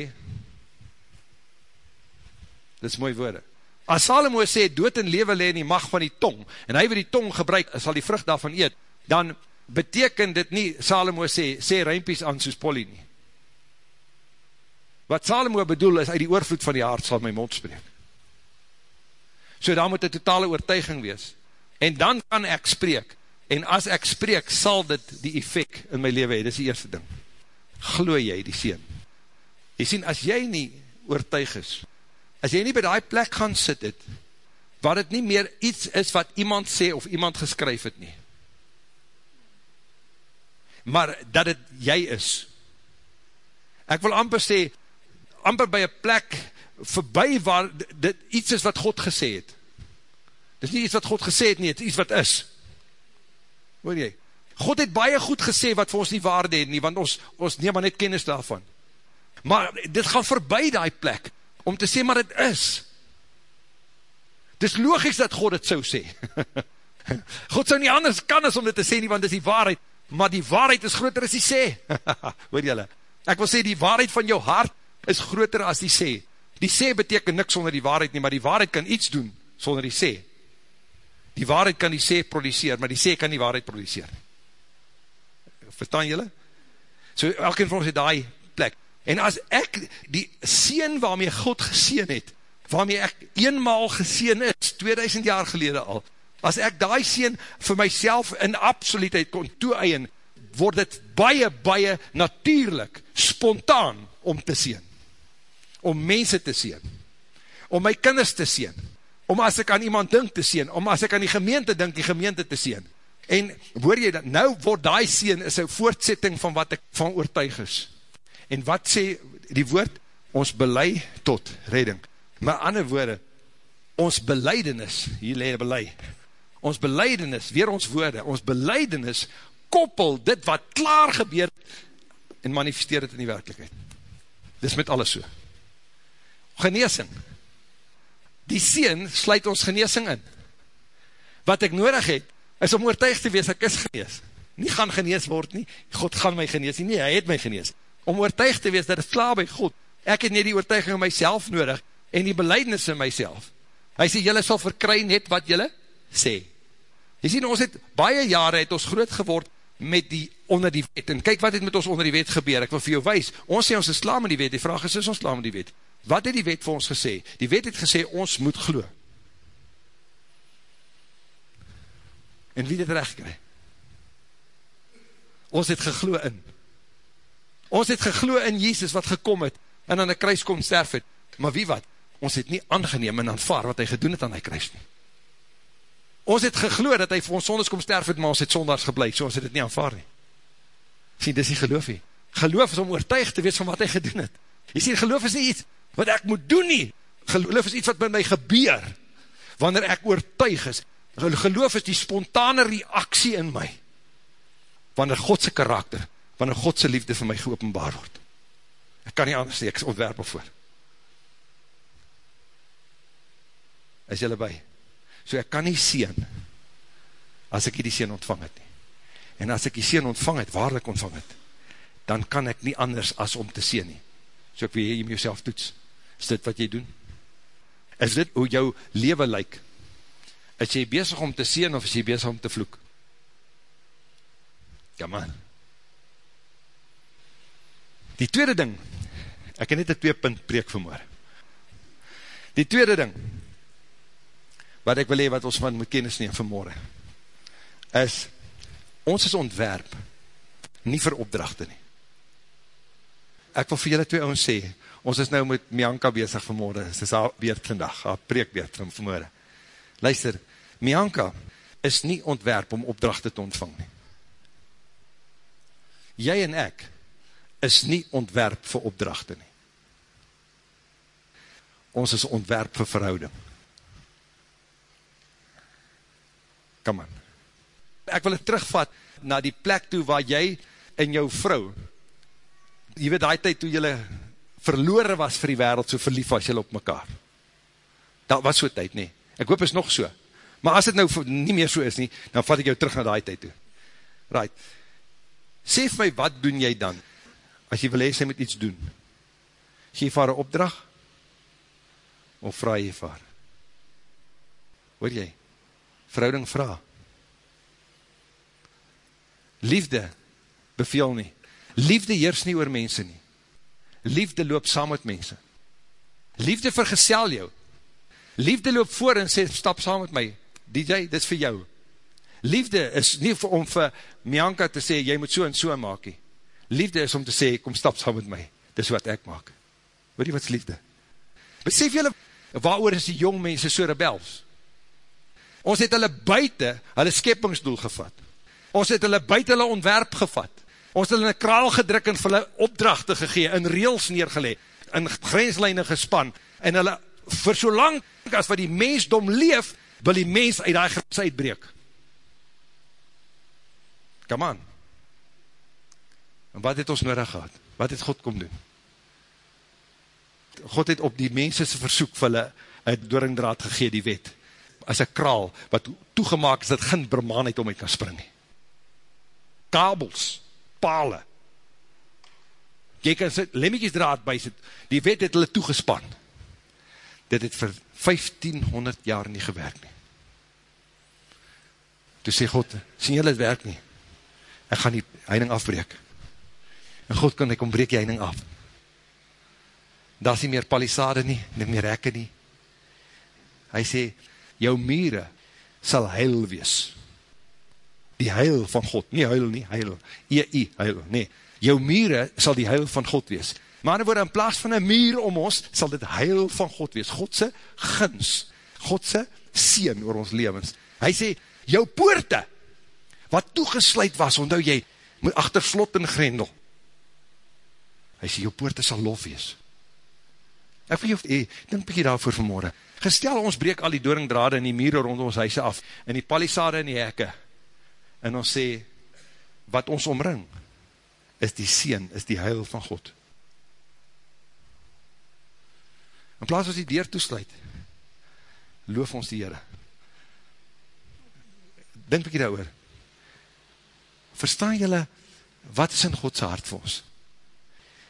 dit is mooi woorde. As Salomo sê, dood en lewe le in die macht van die tong, en hy wil die tong gebruik, sal die vrucht daarvan eet, dan beteken dit nie, Salomo sê, sê ruimpies aan soos Polly nie. Wat Salomo bedoel is, uit die oorvloed van die hart sal my mond spreek. So daar moet een totale oortuiging wees. En dan kan ek spreek. En as ek spreek, sal dit die effect in my leven hee. Dit is die eerste ding. Gloe jy die sien. Jy sien, as jy nie oortuig is, as jy nie by die plek gaan sit het, waar het nie meer iets is wat iemand sê of iemand geskryf het nie, maar dat het jy is. Ek wil amper sê, amper by een plek voorbij waar dit iets is wat God gesê het. Dit is nie iets wat God gesê het nie, het iets wat is. Hoor jy? God het baie goed gesê wat vir ons nie waarde het nie, want ons, ons neem maar net kennis daarvan. Maar dit gaan voorbij die plek, om te sê, maar het is. Het is logisch dat God het so sê. God sou nie anders kan as om dit te sê nie, want dit is die waarheid, maar die waarheid is groter as die sê. Hoor jylle? Ek wil sê, die waarheid van jou hart is groter as die sê. Die sê beteken niks sonder die waarheid nie, maar die waarheid kan iets doen sonder die sê. Die waarheid kan die sê produceer, maar die sê kan die waarheid produceer. Verstaan jylle? So elkeen van ons het die plek. En as ek die seen waarmee God geseen het, waarmee ek eenmaal geseen is, 2000 jaar gelede al, as ek die sien vir myself in absoluutheid kon toeëien, word het baie, baie natuurlijk, spontaan om te sien. Om mense te sien. Om my kinders te sien. Om as ek aan iemand dink te sien. Om as ek aan die gemeente dink, die gemeente te sien. En hoor jy dat, nou word die sien is een voortsetting van wat ek van oortuig is. En wat sê die woord? Ons belei tot redding. Maar ander woorde, ons beleidenis, hier leie belei, ons beleidenis, weer ons woorde, ons beleidenis koppel dit wat klaar gebeur en manifesteer het in die werkelijkheid. Dis met alles so. Geneesing. Die sien sluit ons geneesing in. Wat ek nodig het, is om oortuig te wees, ek is genees. Nie gaan genees word nie, God gaan my genees nie, nie, hy het my genees. Om oortuig te wees, dat het klaar by God. Ek het nie die oortuiging in myself nodig, en die beleidnis in myself. Hy sê, jylle sal verkry net wat jylle sê. Jy sien, ons het, baie jare het ons groot geword met die onder die wet, en kyk wat het met ons onder die wet gebeur, ek wil vir jou wees, ons sê ons is slaam met die wet, die vraag is, is ons slaam met die wet? Wat het die wet vir ons gesê? Die wet het gesê, ons moet glo. En wie het recht kry? Ons het geglo in. Ons het geglo in Jesus wat gekom het, en aan die kruis kom sterf het, maar wie wat? Ons het nie aangeneem en aanvaar wat hy gedoen het aan die kruis nie. Ons het gegloed dat hy vir ons sondes kom sterf het, maar ons het sondags gebleid, so ons het het nie aanvaar nie. Sien, dis die geloof nie. Geloof is om oortuig te wees van wat hy gedoen het. Jy sê, geloof is nie iets wat ek moet doen nie. Geloof is iets wat met my gebeur, wanneer ek oortuig is. Geloof is die spontane reaksie in my, wanneer Godse karakter, wanneer Godse liefde vir my geopenbaar word. Ek kan nie anders sê, ek is ontwerp voor. Is jylle by? So ek kan nie sien, as ek die sien ontvang het nie. En as ek die sien ontvang het, waarlik ontvang het, dan kan ek nie anders as om te sien nie. So ek wil jy met jouself toets. Is dit wat jy doen? Is dit hoe jou leven lyk? Is jy bezig om te sien of is jy bezig om te vloek? Come on. Die tweede ding, ek het net een twee punt preek vermoor. Die tweede ding, wat ek wil hee, wat ons van moet kennis neem vanmorgen, is, ons is ontwerp, nie vir opdrachte nie. Ek wil vir julle twee ons sê, ons is nou met Mianka bezig vanmorgen, het is haar beurt vandag, haar preekbeurt van vanmorgen. Luister, Mianka is nie ontwerp om opdrachte te ontvang nie. Jy en ek is nie ontwerp vir opdrachte nie. Ons is ontwerp vir verhouding. Come on. Ek wil het terugvat na die plek toe waar jy en jou vrou, jy weet die tyd toe jylle verloore was vir die wereld, so verlief was jylle op mekaar. Dat was so tyd nie. Ek hoop is nog so. Maar as het nou nie meer so is nie, dan vat ek jou terug na die tyd toe. Right. Sê vir my, wat doen jy dan? As jy wil hee, sy moet iets doen. Gee vir haar een opdracht? Of vraag jy vir haar? Hoor jy? Verhouding vraag. Liefde beveel nie. Liefde heers nie oor mense nie. Liefde loop saam met mense. Liefde vergesel jou. Liefde loop voor en sê, stap saam met my. DJ, dit is vir jou. Liefde is nie om vir Mianka te sê, jy moet so en so maak nie. Liefde is om te sê, kom stap saam met my. Dit is wat ek maak. Weet jy wat is liefde? Besef julle, waar is die jong mense so rebels? Ons het hulle buiten, hulle skeppingsdoel gevat. Ons het hulle buiten hulle ontwerp gevat. Ons het hulle in een kraal gedruk en vir hulle opdrachte gegee, in reels neergeleg, in grenslijne gespan, en hulle, vir so lang as wat die mensdom leef, wil die mens uit die grens uitbreek. Come on. En wat het ons nodig gehad? Wat het God kom doen? God het op die mensese versoek vir hulle een dooringdraad gegee, die wet, as een kraal, wat toegemaak is, dat geen bermaanheid om uit kan spring. Kabels, pale, jy kan sit, lemmetjes draad by sit, die wet het hulle toegespan. Dit het vir 1500 jaar nie gewerk nie. Toe sê God, sien julle het werk nie, ek gaan die heining afbreek. En God kan, ek kom breek die heining af. Daar is nie meer palisade nie, nie meer rekke nie. Hy sê, jou mire sal heil wees. Die heil van God, nie heil nie, heil, E-I, heil, nee. Jou mire sal die heil van God wees. Maar in woorde, in plaas van een muur om ons, sal dit heil van God wees. Godse gins, Godse sien oor ons levens. Hy sê, jou poorte, wat toegesluit was, onthou jy, moet achter slot en grendel. Hy sê, jou poorte sal lof wees. Ek vir jou, hey, denk bykie daarvoor vanmorgen. Gestel, ons breek al die doringdrade en die mure rondom ons huise af, en die palisade en die hekke, en ons sê, wat ons omring, is die sien, is die huil van God. In plaas ons die deur toesluit, loof ons die Heere. Denk hier daar oor. Verstaan jylle, wat is in Godse hart vir ons?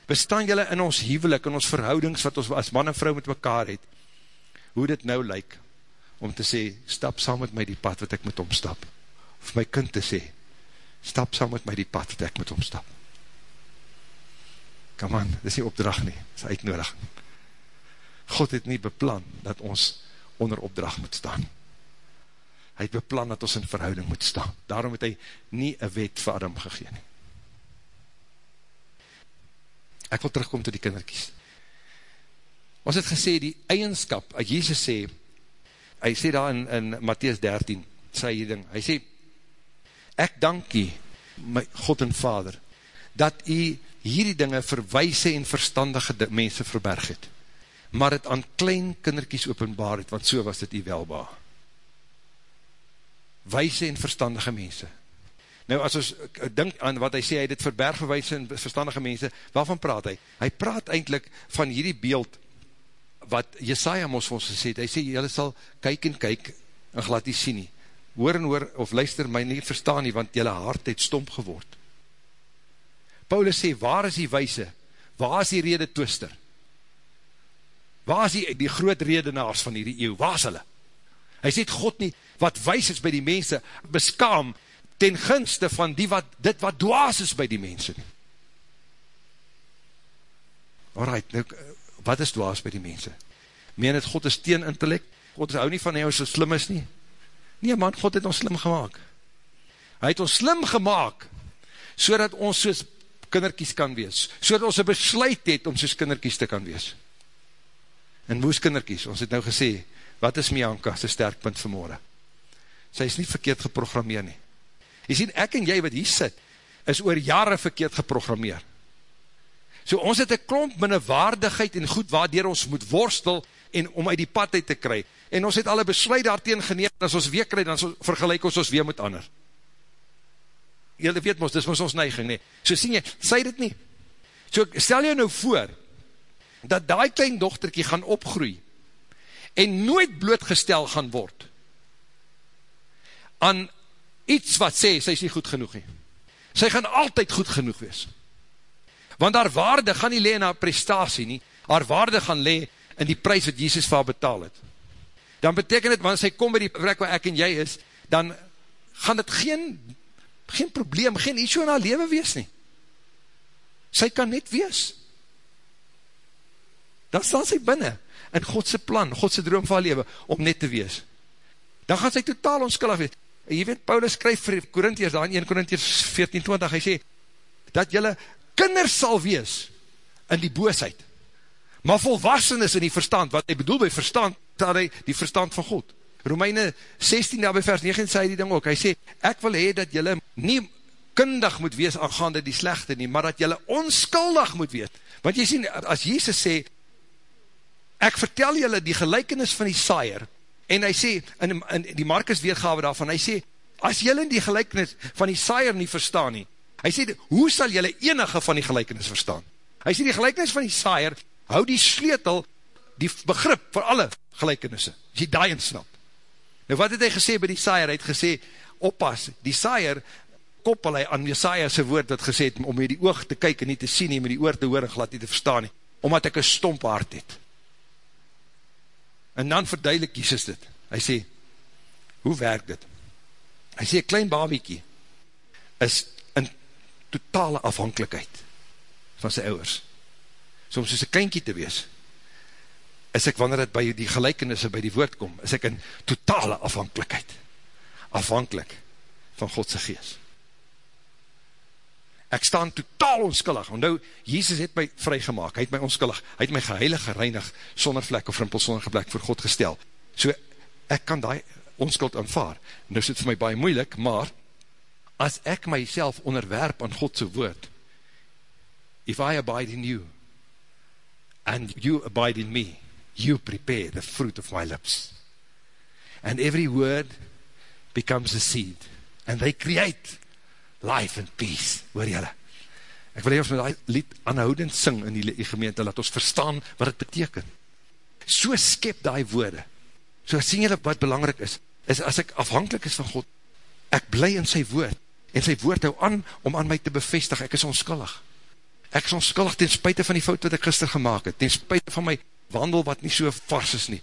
Verstaan jylle in ons huwelik, in ons verhoudings, wat ons as man en vrou met mekaar het, hoe dit nou lyk, om te sê, stap saam met my die pad wat ek moet omstap. Of my kind te sê, stap saam met my die pad wat ek moet omstap. Come on, dit is nie opdracht nie, dit is uitnodiging. God het nie beplan dat ons onder opdracht moet staan. Hy het beplan dat ons in verhouding moet staan. Daarom het hy nie een wet vir Adam gegeen. Ek wil terugkom tot die kinderkies. Ons het gesê, die eigenskap, as Jezus sê, hy sê daar in, in Matthäus 13, sê hy ding, hy sê, ek dank jy, my God en Vader, dat jy hierdie dinge verwijse en verstandige mense verberg het, maar het aan klein kinderkies openbaar het, want so was dit die welba. Wijse en verstandige mense. Nou, as ons denk aan wat hy sê, hy dit verberg vir wijse en verstandige mense, waarvan praat hy? Hy praat eindelijk van hierdie beeld, wat Jesaja ons vir ons gesê het, hy sê, jylle sal kyk en kyk, en glad nie sien nie. Hoor en hoor, of luister my nie verstaan nie, want jylle hart het stomp geword. Paulus sê, waar is die wijse? Waar is die rede twister? Waar is die, die groot redenaars van hierdie eeuw? Waar is hulle? Hy sê, God nie, wat wijs is by die mense, beskaam ten gunste van die wat, dit wat dwaas is by die mense. Alright, nou, wat is dwaas by die mense? Meen het, God is teen intellect? God is hou nie van hy ons so slim is nie? Nee man, God het ons slim gemaakt. Hy het ons slim gemaakt, so dat ons soos kinderkies kan wees, so dat ons een besluit het om soos kinderkies te kan wees. En woes kinderkies, ons het nou gesê, wat is Mianka, sy sterkpunt vanmorgen? Sy is nie verkeerd geprogrammeer nie. Jy sien, ek en jy wat hier sit, is oor jare verkeerd geprogrammeer. So ons het een klomp minnewaardigheid en goed waardoor ons moet worstel en om uit die pad uit te kry. En ons het alle besluit daarteen geneem, en as ons weer kry, dan vergelijk ons ons weer met ander. Jylle weet mos, dis mos ons neiging nie, so sien jy, sê dit nie, so stel jy nou voor, dat die klein dochterkie gaan opgroei, en nooit blootgestel gaan word, aan iets wat sê, sy is nie goed genoeg nie, sy gaan altyd goed genoeg wees, want haar waarde gaan nie lee in haar prestatie nie, haar waarde gaan lee in die prijs wat Jesus vir haar betaal het, dan beteken het, wanneer sy kom by die plek waar ek en jy is, dan gaan het geen geen probleem, geen issue in haar leven wees nie. Sy kan net wees. Dan staan sy binnen, in Godse plan, Godse droom van haar leven, om net te wees. Dan gaan sy totaal onskillig wees. En jy weet, Paulus skryf vir Korintiërs, daar in 1 Korintiërs 14, 20, hy sê, dat jylle kinders sal wees, in die boosheid, maar volwassen is in die verstand, wat hy bedoel by verstand, dat hy die verstand van God, Romeine 16, daar by vers 9, sê die ding ook, hy sê, ek wil hee dat jylle nie kundig moet wees aangaande die slechte nie, maar dat jylle onskuldig moet wees. Want jy sê, as Jesus sê, ek vertel jylle die gelijkenis van die saaier, en hy sê, in, in die Marcus weergawe daarvan, hy sê, as jylle die gelijkenis van die saaier nie verstaan nie, hy sê, hoe sal jylle enige van die gelijkenis verstaan? Hy sê, die gelijkenis van die saaier, hou die sleutel, die begrip vir alle gelijkenisse, as jy daai snap. Nou wat het hy gesê by die saaier? Hy het gesê, oppas, die saaier koppel hy aan Jesaja sy woord wat gesê het, om met die oog te kyk en nie te sien nie, met die oor te hoor en glad nie te verstaan nie, omdat ek een stomp hart het. En dan verduidelik Jesus dit. Hy sê, hoe werk dit? Hy sê, klein babiekie is totale afhankelijkheid van sy ouders. So om soos een kleinkie te wees, is ek, wanneer het by die gelijkenisse by die woord kom, is ek in totale afhankelijkheid, afhankelijk van Godse geest. Ek staan totaal onskillig, want nou, Jezus het my vrygemaak, hy het my onskillig, hy het my geheilig gereinig, sonder vlek of rimpel, sonder geblek voor God gestel. So, ek kan die onskuld aanvaar. Nou is het vir my baie moeilik, maar, as ek myself onderwerp aan Godse woord, if I abide in you, and you abide in me, you prepare the fruit of my lips. And every word becomes a seed. And they create life and peace. Hoor jylle? Ek wil hier ons met die lied aanhoudend sing in die gemeente, laat ons verstaan wat het beteken. So skep die woorde. So sien jylle wat belangrijk is, is as ek afhankelijk is van God, ek bly in sy woord, en sy woord hou aan om aan my te bevestig, ek is onskullig. Ek is onskullig ten spuite van die fout wat ek gister gemaakt het, ten spuite van my wandel wat nie so vars is nie,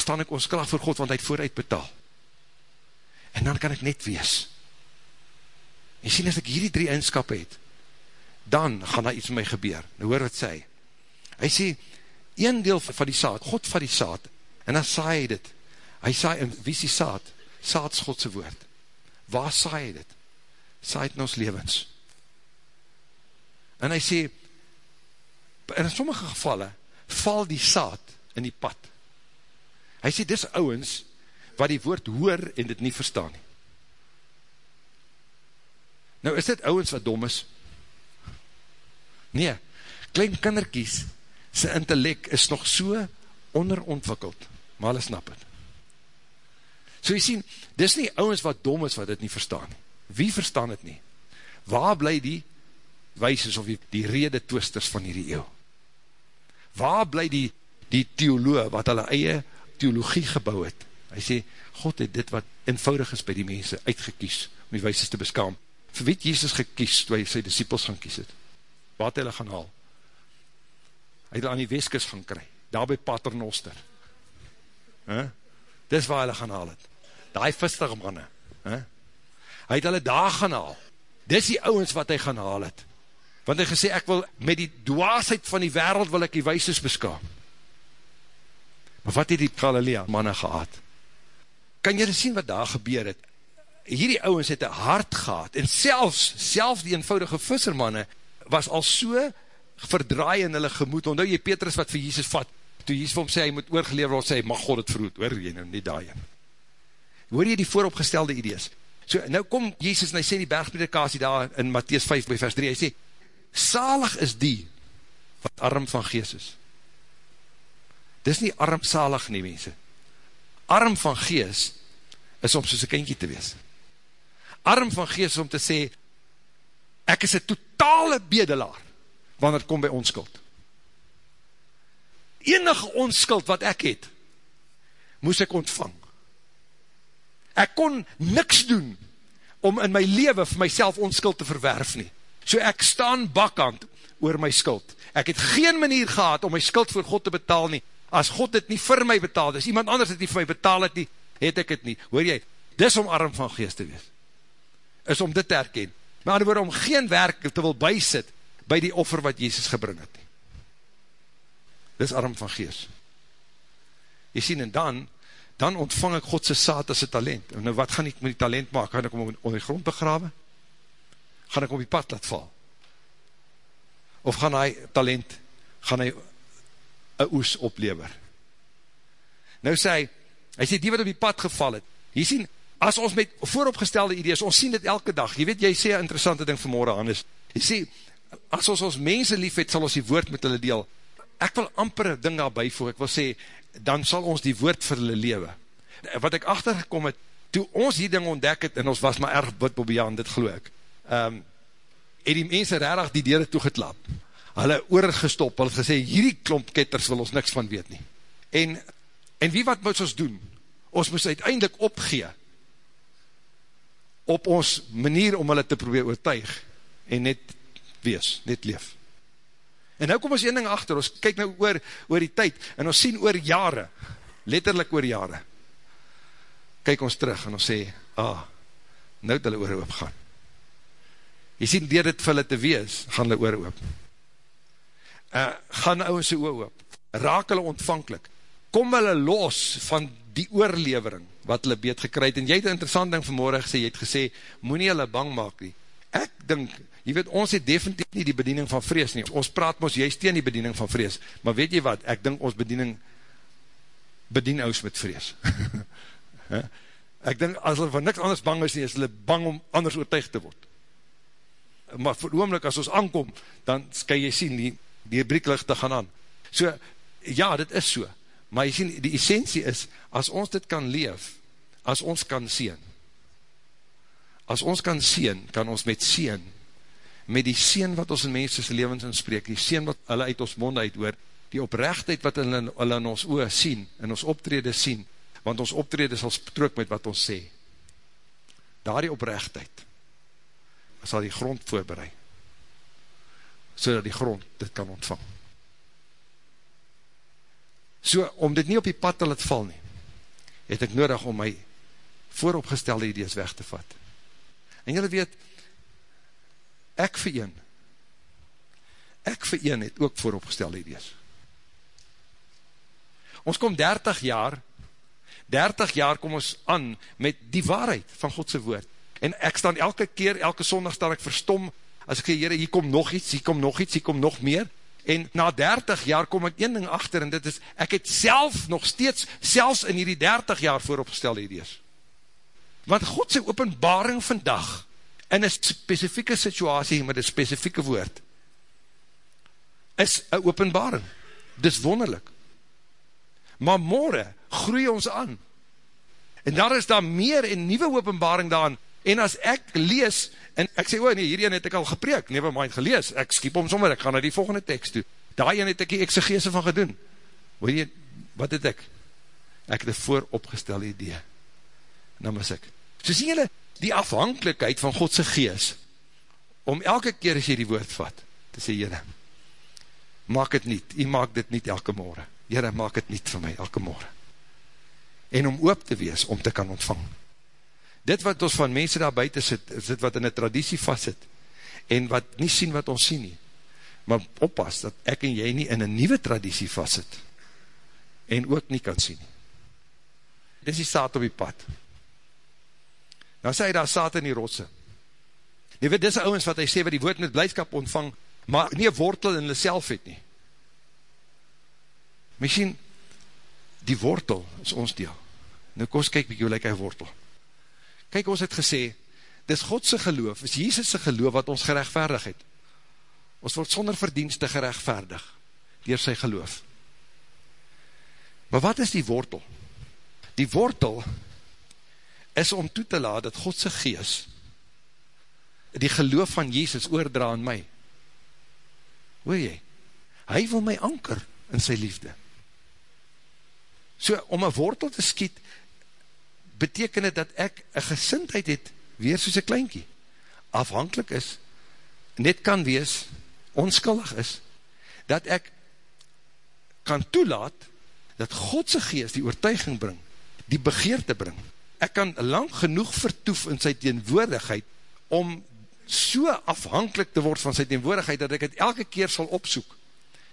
staan ek onskillig voor God, want hy het vooruit betaal. En dan kan ek net wees. En sien, as ek hierdie drie inskap het, dan gaan daar iets met my gebeur. Nou hoor wat sê. Hy sê, een deel van die saad, God van die saad, en dan saai hy dit. Hy saai, en wie is die saad? Saad is Godse woord. Waar saai hy dit? Saai het in ons levens. En hy sê, in sommige gevalle, val die saad in die pad. Hy sê, dis ouwens, wat die woord hoor en dit nie verstaan nie. Nou is dit ouwens wat dom is. Nee, klein kinderkies, sy intellect is nog so onderontwikkeld, maar hulle snap het. So jy sien, dis nie ouwens wat dom is wat dit nie verstaan. Wie verstaan het nie? Waar bly die wijses of die, die rede twisters van hierdie eeuw? Waar bly die, die theoloog wat hulle eie theologie gebouw het? Hy sê, God het dit wat eenvoudig is by die mense uitgekies om die wijses te beskaam. Vir wie het Jezus gekies toe hy sy disciples gaan kies het? Wat het hulle gaan haal? Hy het aan die weskes gaan kry, daar by Paternoster. Huh? Dis waar hulle gaan haal het. Daai vistige manne. Huh? Hy het hulle daar gaan haal. Dis die ouwens wat hy gaan haal het. Want hy gesê, ek wil met die dwaasheid van die wereld wil ek die wijses beskaam. Maar wat het die Galilea manne gehad? Kan jy sien wat daar gebeur het? Hierdie ouwens het een hart gehad, en selfs, selfs die eenvoudige vissermanne, was al so verdraai in hulle gemoed, ondou jy Petrus wat vir Jesus vat, toe Jesus vir hom sê, hy moet oorgelever word, sê, mag God het verhoed, hoor jy nou nie daai. Hoor jy die vooropgestelde idees? So, nou kom Jesus en hy sê die bergpredikasie daar in Matthies 5 by vers 3, hy sê, salig is die wat arm van geest is. Dis nie armsalig nie, mense. Arm van geest is om soos een kindje te wees. Arm van geest is om te sê, ek is een totale bedelaar, wanneer het kom by onskuld. Enige onskuld wat ek het, moes ek ontvang. Ek kon niks doen, om in my leven vir myself onskuld te verwerf nie. So ek staan bakkant oor my skuld. Ek het geen manier gehad om my skuld voor God te betaal nie. As God het nie vir my betaal, as iemand anders het nie vir my betaal het nie, het ek het nie. Hoor jy, dis om arm van geest te wees. Is om dit te herken. Maar oor om geen werk te wil bysit by die offer wat Jezus gebring het. Dis arm van geest. Jy sien, en dan, dan ontvang ek Godse saad as een talent. En nou wat gaan ek met die talent maak? Gaan ek om op die grond begrawe? Gaan ek op die pad laat val? Of gaan hy talent, gaan hy een oes oplever? Nou sê hy, hy sê die wat op die pad geval het, jy sien, as ons met vooropgestelde idees, ons sien dit elke dag, jy weet, jy sê een interessante ding vanmorgen aan is, jy sê, as ons ons mense lief het, sal ons die woord met hulle deel, ek wil amper een ding daar bijvoeg, ek wil sê, dan sal ons die woord vir hulle lewe. Wat ek achtergekom het, toe ons die ding ontdek het, en ons was maar erg bid Bobiaan, dit geloof ek, um, het die mense rarig die deur toegetlap, hulle oor gestop, hulle gesê, hierdie klomp ketters wil ons niks van weet nie. En, en wie wat moet ons doen? Ons moet uiteindelik opgee, op ons manier om hulle te probeer oortuig, en net wees, net leef. En nou kom ons een ding achter, ons kyk nou oor, oor die tyd, en ons sien oor jare, letterlijk oor jare, kyk ons terug, en ons sê, ah, nou het hulle oor opgaan. Jy sien, dier dit vir hulle te wees, gaan hulle oor oop. Uh, gaan ouwe sy oor oop, raak hulle ontvankelijk, kom hulle los van die oorlevering, wat hulle beet gekryd, en jy het een interessant ding vanmorgen gesê, jy het gesê, moet nie hulle bang maak nie, ek dink, jy weet, ons het definitief nie die bediening van vrees nie, ons praat ons juist teen die bediening van vrees, maar weet jy wat, ek dink ons bediening, bedien ons met vrees, ek dink, as hulle van niks anders bang is nie, is hulle bang om anders oortuig te word, maar vir oomlik as ons aankom, dan kan jy sien, die, die brieklichte gaan aan, so, ja, dit is so, maar jy sien, die essentie is, as ons dit kan leef, as ons kan sien, as ons kan sien, kan ons met sien, met die sien wat ons in mensense levens inspreek, die sien wat hulle uit ons mond uit hoor, die oprechtheid wat hulle, hulle in ons oor sien, in ons optrede sien, want ons optrede sal strook met wat ons sê. Daar die oprechtheid, sal die grond voorbereid, so die grond dit kan ontvang. So, om dit nie op die pad te laat val nie, het ek nodig om my vooropgestelde idees weg te vat. En julle weet, ek vir een, ek vir een het ook vooropgestelde idees. Ons kom 30 jaar, 30 jaar kom ons aan met die waarheid van Godse woord. En ek staan elke keer, elke sondag staan ek verstom, as ek sê, hier, hier kom nog iets, hier kom nog iets, hier kom nog meer, en na 30 jaar kom ek een ding achter, en dit is, ek het self nog steeds, selfs in hierdie 30 jaar vooropgestelde idees. Want God sy openbaring vandag, in een specifieke situasie, met een specifieke woord, is een openbaring. Dis wonderlik. Maar morgen groei ons aan. En daar is daar meer en nieuwe openbaring daarin. En as ek lees, en ek sê, o nee, hierin het ek al gepreek, never mind gelees, ek skiep om sommer, ek ga na die volgende tekst toe. Daarin het ek die exegese van gedoen. Weet jy, wat het ek? Ek het een vooropgestelde idee. En dan was ek. So sien julle, die afhankelijkheid van Godse gees, om elke keer as jy die woord vat, te sê, Heere, maak het niet, jy maak dit niet elke morgen, Heere, maak het niet vir my elke morgen, en om oop te wees, om te kan ontvang. Dit wat ons van mense daar buiten sit, is dit wat in die traditie vast sit, en wat nie sien wat ons sien nie, maar oppas, dat ek en jy nie in een nieuwe traditie vast sit, en ook nie kan sien. Dit is die saad op die pad. Nou sê hy, daar saad in die rotse, Jy weet, dis die ouwens wat hy sê, wat die woord met blijdskap ontvang, maar nie een wortel in self het nie. Misschien, die wortel is ons deel. Nou kom ons kyk, hoe lyk hy wortel. Kyk, ons het gesê, dis Godse geloof, is Jesus' geloof wat ons gerechtvaardig het. Ons word sonder verdienste gerechtvaardig, dier sy geloof. Maar wat is die wortel? Die wortel is om toe te laat dat Godse geest die geloof van Jezus oordra aan my. Hoor jy? Hy wil my anker in sy liefde. So, om een wortel te skiet, beteken het dat ek een gesintheid het, weer soos een kleinkie, afhankelijk is, net kan wees, onskuldig is, dat ek kan toelaat, dat Godse geest die oortuiging bring, die begeerte bring. Ek kan lang genoeg vertoef in sy teenwoordigheid, om so afhankelijk te word van sy teenwoordigheid, dat ek het elke keer sal opsoek.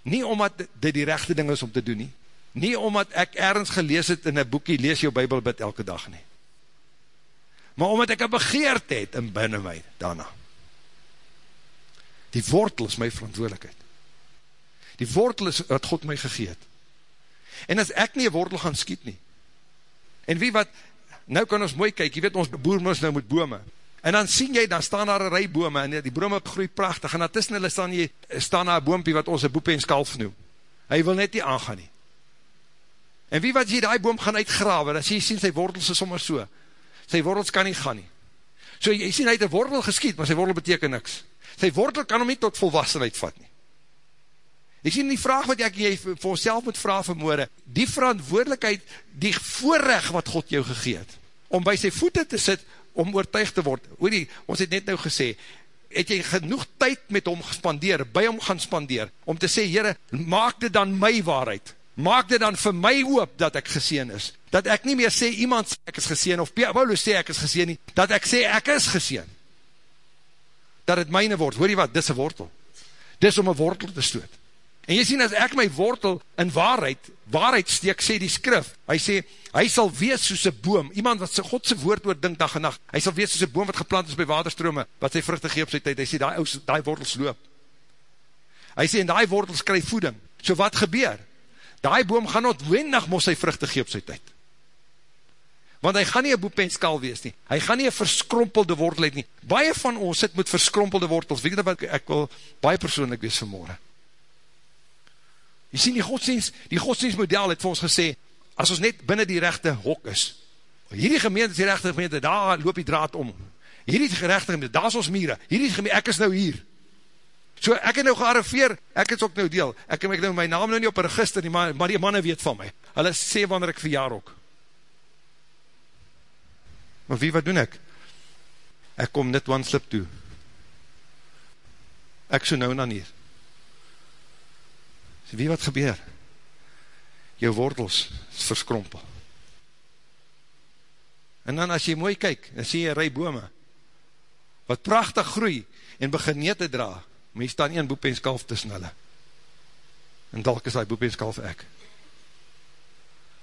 Nie omdat dit die rechte ding is om te doen nie. Nie omdat ek ergens gelees het in een boekie, lees jou bybelbid elke dag nie. Maar omdat ek een begeerd het in binnen my daarna. Die wortel is my verantwoordelikheid. Die wortel is wat God my gegeet. En as ek nie een wortel gaan skiet nie, en wie wat, nou kan ons mooi kyk, jy weet ons boer moes nou met bome, En dan sien jy, dan staan daar een rij bome, en die bome groei prachtig, en dan tussen hulle staan, jy, staan daar een boompie wat ons een boepe en skalf noem. Hy wil net nie aangaan nie. En wie wat jy die boom gaan uitgrawe, dan sien jy sien sy wortels is sommer so. Sy wortels kan nie gaan nie. So jy sien, hy het een wortel geskiet, maar sy wortel beteken niks. Sy wortel kan hom nie tot volwassenheid vat nie. Ek sien die vraag wat ek jy vir onszelf moet vraag vermoorde, die verantwoordelikheid, die voorrecht wat God jou gegeet, om by sy voete te sit, om oortuig te word. Hoor die, ons het net nou gesê, het jy genoeg tyd met hom gespandeer, by hom gaan spandeer, om te sê, Heere, maak dit dan my waarheid, maak dit dan vir my hoop dat ek geseen is, dat ek nie meer sê, iemand sê ek is geseen, of Paulus sê ek is geseen nie, dat ek sê ek is geseen, dat het myne word, hoor jy wat, dis een wortel, dis om een wortel te stoot, En jy sien, as ek my wortel in waarheid, waarheid steek, sê die skrif, hy sê, hy sal wees soos een boom, iemand wat sy Godse woord oordink dag en nacht, hy sal wees soos een boom wat geplant is by waterstrome, wat sy vruchte gee op sy tyd, hy sê, die, die wortels loop. Hy sê, en die wortels krijg voeding. So wat gebeur? Die boom gaan noodwendig mos sy vruchte gee op sy tyd. Want hy gaan nie een boepenskal wees nie. Hy gaan nie een verskrompelde wortel het nie. Baie van ons sit met verskrompelde wortels. Weet jy wat, ek wil baie persoonlik wees vanmorgen. Jy sien die godsdienst, die godsdienstmodel het vir ons gesê, as ons net binnen die rechte hok is, hierdie gemeente is die rechte gemeente, daar loop die draad om, hierdie gerechte gemeente, daar is ons mire, hierdie gemeente, ek is nou hier. So ek het nou gearriveer, ek is ook nou deel, ek het nou my naam nou nie op register nie, maar, maar die manne weet van my, hulle sê wanneer ek verjaar ook. Maar wie wat doen ek? Ek kom net one slip toe. Ek so nou dan hier. So wie wat gebeur? Jou wortels verskrompel. En dan as jy mooi kyk, dan sien jy rij bome, wat prachtig groei, en begin nie te dra, maar jy staan een boep en skalf tussen hulle. En dalk is die boep en skalf ek.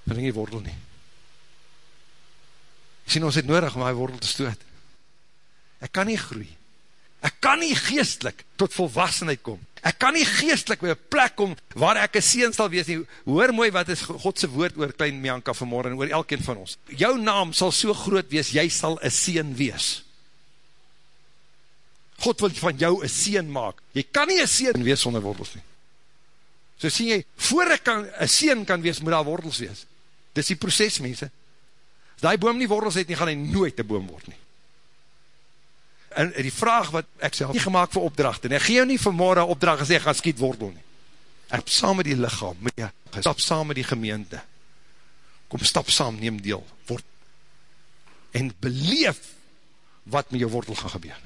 Dan nie wortel nie. Jy sien, ons het nodig om die wortel te stoot. Ek kan nie groei. Ek kan nie geestelik tot volwassenheid kom. Ek kan nie geestelik by een plek kom waar ek een seen sal wees nie. Hoor mooi wat is Godse woord oor klein Mianka vanmorgen en oor elkeen van ons. Jou naam sal so groot wees, jy sal een seen wees. God wil van jou een seen maak. Jy kan nie een seen wees sonder wortels nie. So sien jy, voor ek kan, een seen kan wees, moet daar wortels wees. Dis die proces, mense. As die boom nie wortels het nie, gaan hy nooit een boom word nie. En die vraag wat ek self nie gemaakt vir opdracht, en ek gee jou nie vanmorgen opdracht en sê, gaan skiet wortel nie. Stap saam met die lichaam, met jy, stap saam met die gemeente, kom stap saam, neem deel, word, en beleef wat met jou wortel gaan gebeur.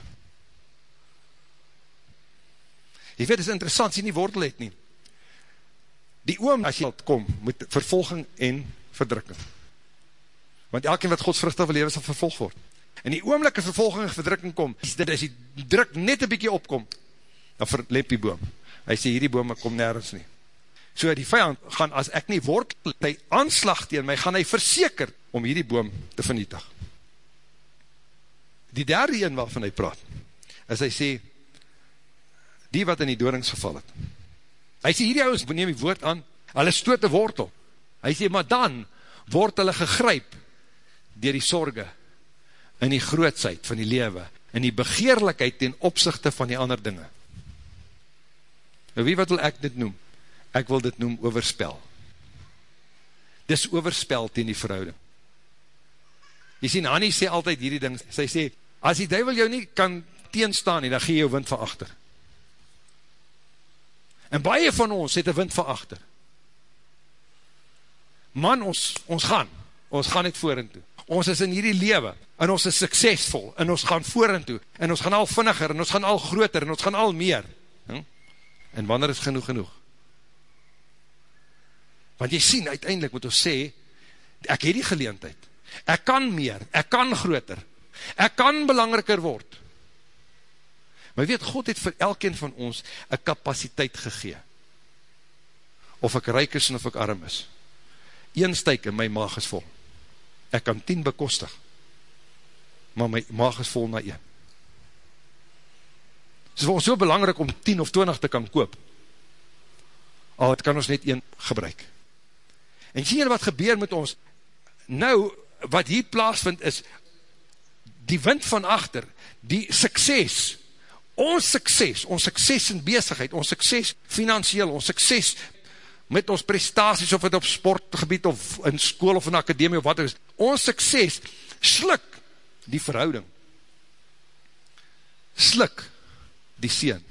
Jy weet, is interessant, jy nie wortel het nie, die oom, as jy kom, moet vervolging en verdrukking. Want elkeen wat godsvruchte wil leven, sal vervolg word. En die oomlijke vervolging verdrukking kom, dit is die druk net een bykie opkom, dan verlep die boom. Hy sê, hierdie boom kom nergens nie. So die vijand gaan, as ek nie wortel, hy aanslag tegen my, gaan hy verseker om hierdie boom te vernietig. Die derde een waarvan hy praat, is hy sê, die wat in die doorings geval het. Hy sê, hierdie ouwens neem die woord aan, hulle stoot die wortel. Hy sê, maar dan word hulle gegryp dier die sorge in die grootsheid van die lewe, in die begeerlikheid ten opzichte van die ander dinge. Nou wie wat wil ek dit noem? Ek wil dit noem overspel. Dis overspel ten die verhouding. Jy sien, Annie sê altyd hierdie ding, sy sê, as die duivel jou nie kan teenstaan nie, dan gee jou wind van achter. En baie van ons het een wind van achter. Man, ons, ons gaan, ons gaan net voor en toe. Ons is in hierdie lewe, en ons is suksesvol, en ons gaan voor en toe, en ons gaan al vinniger, en ons gaan al groter, en ons gaan al meer. Hm? En wanneer is genoeg genoeg? Want jy sien, uiteindelik moet ons sê, ek het die geleentheid, ek kan meer, ek kan groter, ek kan belangriker word. Maar weet, God het vir elkeen van ons een kapasiteit gegee. Of ek rijk is of ek arm is. Een stuik in my maag is vol. Ek kan tien bekostig. Maar my maag is vol na een. Het is vir ons so belangrijk om 10 of 20 te kan koop. Al het kan ons net een gebruik. En sien jy wat gebeur met ons? Nou, wat hier plaasvind is, die wind van achter, die sukses, ons sukses, ons sukses in bezigheid, ons sukses financieel, ons sukses met ons prestaties, of het op sportgebied, of in school, of in akademie, of wat is, ons sukses, slik die verhouding, slik die sien,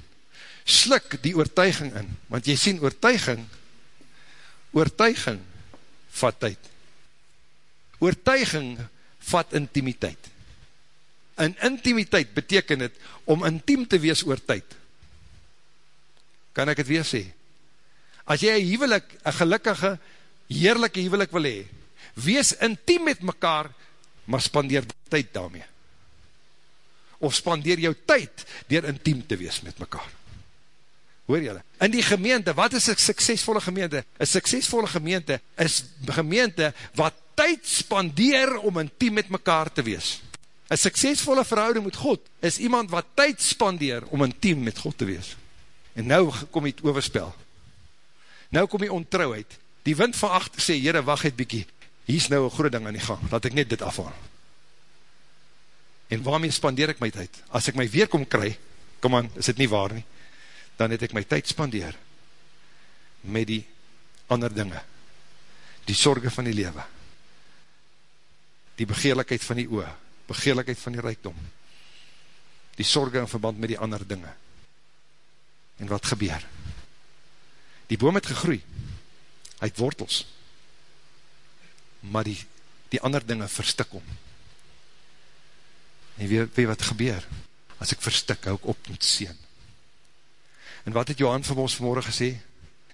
slik die oortuiging in, want jy sien oortuiging, oortuiging vat tyd, oortuiging vat intimiteit, en intimiteit beteken het, om intiem te wees oor tyd. Kan ek het weer sê? As jy een huwelik, een gelukkige, heerlijke huwelik wil hee, wees intiem met mekaar, maar spandeer tyd daarmee. Of spandeer jou tyd, dier intiem te wees met mekaar. Hoor jylle? In die gemeente, wat is een suksesvolle gemeente? Een suksesvolle gemeente is gemeente wat tyd spandeer om intiem met mekaar te wees. Een suksesvolle verhouding met God is iemand wat tyd spandeer om intiem met God te wees. En nou kom jy het overspel. Nou kom jy ontrouwheid. Die wind van achter sê, jyre, wacht het bykie, hier is nou een goede ding aan die gang, laat ek net dit afhaal. En waarmee spandeer ek my tyd? As ek my weer kom kry, kom aan, is dit nie waar nie, dan het ek my tyd spandeer met die ander dinge, die sorge van die lewe, die begeerlikheid van die oor, begeerlikheid van die rijkdom, die sorge in verband met die ander dinge. En wat gebeur? Die boom het gegroei, hy het wortels, maar die, die ander dinge verstik om. En weet, weet wat gebeur? As ek verstik, hou ek op met sien. En wat het Johan van ons vanmorgen gesê?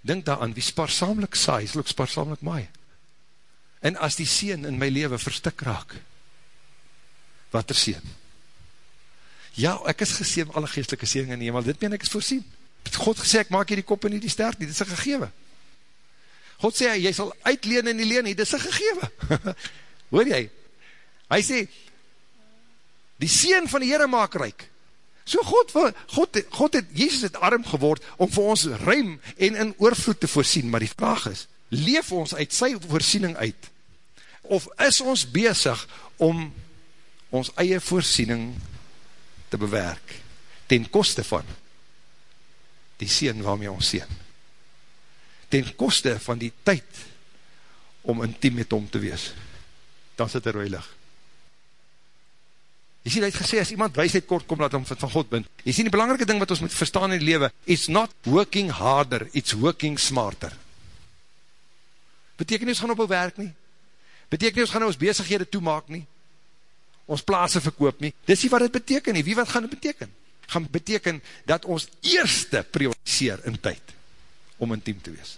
Denk daaraan, wie spaarsamelijk saai, sal ook spaarsamelijk maai. En as die sien in my leven verstik raak, wat er sien. Ja, ek is geseen alle geestelike seen in die hemel, dit meen ek is voorsien. God gesê, ek maak hier die kop en nie die sterk nie, dit is een gegewe. God sê, jy sal uitleen en nie leen nie, dit is een gegewe. Hoor jy? Hy sê, die seen van die Heere maak ryk. So God, God, God het, Jezus het arm geword, om vir ons ruim en in oorvloed te voorsien, maar die vraag is, leef ons uit sy voorsiening uit, of is ons bezig om ons eie voorsiening te bewerk, ten koste van die sien waarmee ons sien. ten koste van die tyd om intiem met hom te wees, dan sit er weilig. Jy sien, hy het gesê, as iemand wijsheid kort kom, laat hom van God bind. Jy sien, die belangrike ding wat ons moet verstaan in die lewe, it's not working harder, it's working smarter. Beteken nie, ons gaan op werk nie. Beteken nie, ons gaan ons bezighede toemaak nie. Ons plaas verkoop nie. Dis nie wat het beteken nie. Wie wat gaan het beteken? Gaan beteken, dat ons eerste prioriseer in tyd, om intiem te wees.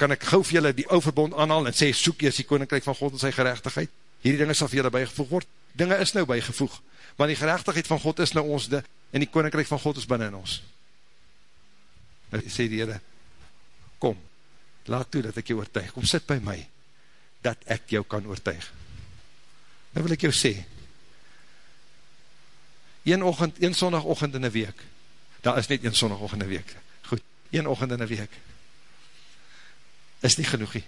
Kan ek gauw vir julle die overbond aanhaal, en sê, soek jy as die koninkrijk van God en sy gerechtigheid, hierdie dinge sal vir julle bijgevoeg word, dinge is nou bijgevoeg, want die gerechtigheid van God is nou ons, de, en die koninkrijk van God is binnen ons. Nou sê die Heere, kom, laat toe dat ek jou oortuig, kom sit by my, dat ek jou kan oortuig. Nou wil ek jou sê, een ochend, een sondagochend in een week, daar is net een sondagochend in een week, goed, een ochend in een week, is nie genoegie.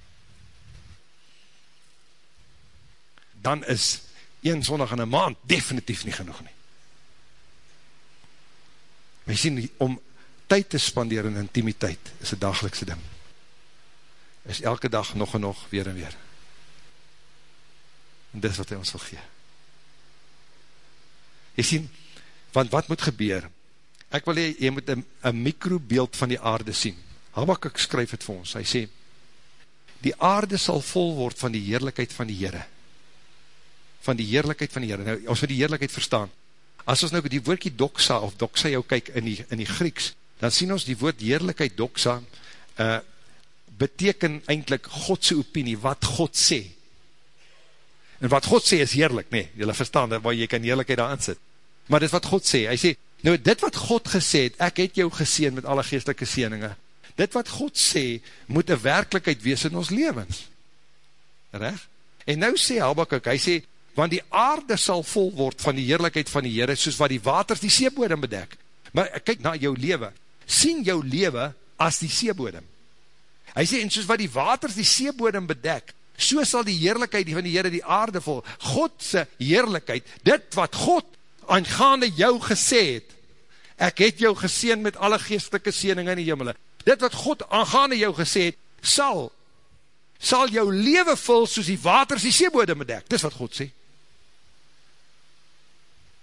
dan is een zondag in een maand definitief nie genoeg nie. Jy sien, om tyd te spandeer in intimiteit, is een dagelikse ding. Is elke dag nog en nog, weer en weer. En dis wat hy ons wil gee. Jy sien, want wat moet gebeur? Ek wil jy, jy moet een, een microbeeld van die aarde sien. Habakkuk skryf het vir ons, hy sê, die aarde sal vol word van die heerlijkheid van die Heere van die heerlijkheid van die Heere. Nou, ons moet die heerlijkheid verstaan. As ons nou die woordkie doxa, of doxa jou kyk in die, in die Grieks, dan sien ons die woord heerlijkheid doxa, uh, beteken eindelijk Godse opinie, wat God sê. En wat God sê is heerlijk, nee, jylle verstaan, waar jy kan heerlijkheid daar sit. Maar dit wat God sê, hy sê, nou dit wat God gesê het, ek het jou geseen met alle geestelike seeninge, dit wat God sê, moet een werkelijkheid wees in ons levens. Recht? En nou sê Habakkuk, hy sê, want die aarde sal vol word van die heerlijkheid van die Heere, soos wat die waters die seebodem bedek. Maar kyk na jou leven, sien jou leven as die seebodem. Hy sê, en soos wat die waters die seebodem bedek, so sal die heerlijkheid van die Heere die aarde vol. Godse heerlijkheid, dit wat God aangaande jou gesê het, ek het jou geseen met alle geestelike seening in die jimmele, dit wat God aangaande jou gesê het, sal, sal jou leven vul soos die waters die seebodem bedek. Dis wat God sê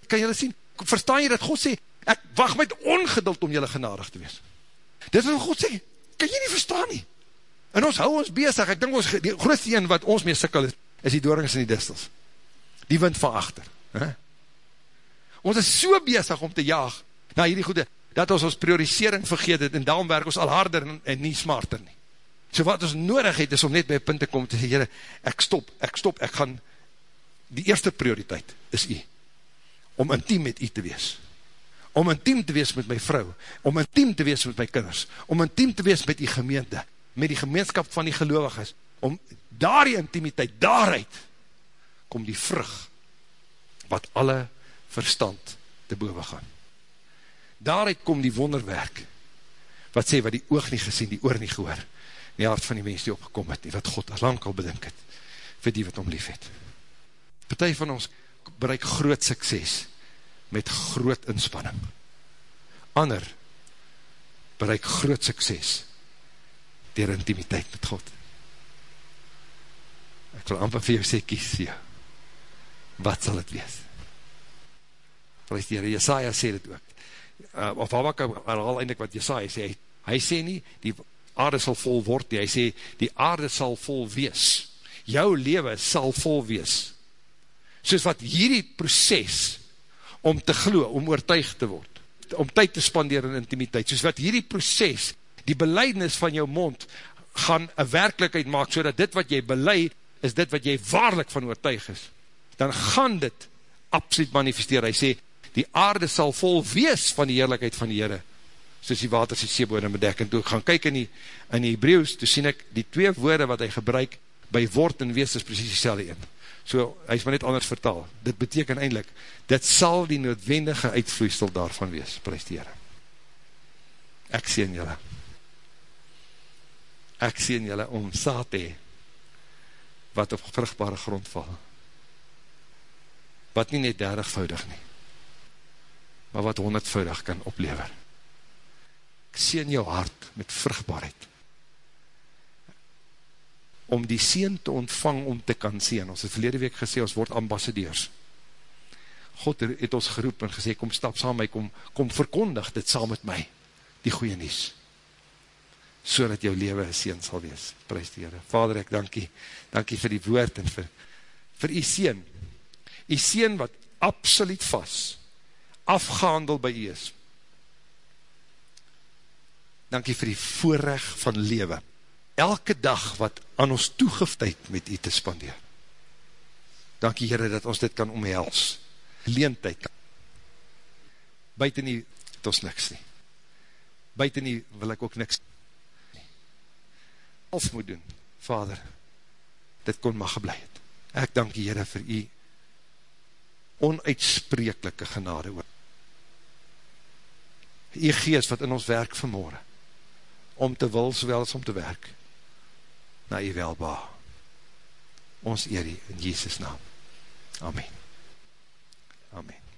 kan jylle sien, verstaan jy dat God sê, ek wacht met ongeduld om jylle genadig te wees. Dit is wat God sê, kan jy nie verstaan nie. En ons hou ons bezig, ek dink ons, die grootste een wat ons mee sikkel is, is die doorings en die distels. Die wind van achter. He? Ons is so bezig om te jaag, na hierdie goede, dat ons ons priorisering vergeet het, en daarom werk ons al harder en, nie smarter nie. So wat ons nodig het, is om net by een punt te kom, te sê, jyre, ek stop, ek stop, ek gaan, die eerste prioriteit is jy om intiem met u te wees. Om intiem te wees met my vrou, om intiem te wees met my kinders, om intiem te wees met die gemeente, met die gemeenskap van die geloviges, om daar die intimiteit, daaruit, kom die vrug, wat alle verstand te boven gaan. Daaruit kom die wonderwerk, wat sê, wat die oog nie gesien, die oor nie gehoor, die hart van die mens die opgekom het, die wat God al lang al bedink het, vir die wat om lief het. Partij van ons bereik groot sukses met groot inspanning. Ander bereik groot sukses dier intimiteit met God. Ek wil amper vir jou sê, kies jou. Wat sal het wees? Prijs die Heere, Jesaja sê dit ook. Uh, of Habak herhaal eindelijk wat Jesaja sê. Hy, hy sê nie, die aarde sal vol word, nie. hy sê, die aarde sal vol wees. Jou leven sal vol wees soos wat hierdie proces om te glo, om oortuig te word, om tyd te spandeer in intimiteit, soos wat hierdie proces, die beleidnis van jou mond, gaan een werkelijkheid maak, so dit wat jy beleid, is dit wat jy waarlik van oortuig is, dan gaan dit absoluut manifesteer, hy sê, die aarde sal vol wees van die heerlijkheid van die Heere, soos die waters die seeboorde bedek, en toe ek gaan kyk in die, in die Hebrews, toe sien ek die twee woorde wat hy gebruik, by word en wees is precies die selwe een, So, hy is maar net anders vertaal. Dit beteken eindelijk, dit sal die noodwendige uitvloeisel daarvan wees, prijs die Heere. Ek sien julle. Ek sien julle om saad hee, wat op vruchtbare grond val. Wat nie net derigvoudig nie, maar wat honderdvoudig kan oplever. ek sien jou hart met vruchtbaarheid, om die sien te ontvang om te kan sien, ons het verlede week gesê, ons word ambassadeurs, God het ons geroep en gesê, kom stap saam my, kom, kom verkondig dit saam met my, die goeie nies, so dat jou leven een sien sal wees, prijs die Heere, Vader ek dankie, dankie vir die woord en vir, vir die sien, die sien wat absoluut vast, afgehandel by u is, dankie vir die voorrecht van lewe, elke dag wat aan ons toegiftheid met u te spandeer. Dankie Heere dat ons dit kan omhels, leentheid. Buiten nie, het ons niks nie. Buiten nie wil ek ook niks nie. Of moet doen, Vader, dit kon maar geblei het. Ek dank die Heere vir u onuitsprekelike genade oor. U geest wat in ons werk vanmorgen, om te wil sowel as om te werk, na u welba. Ons eer in Jesus naam. Amen. Amen.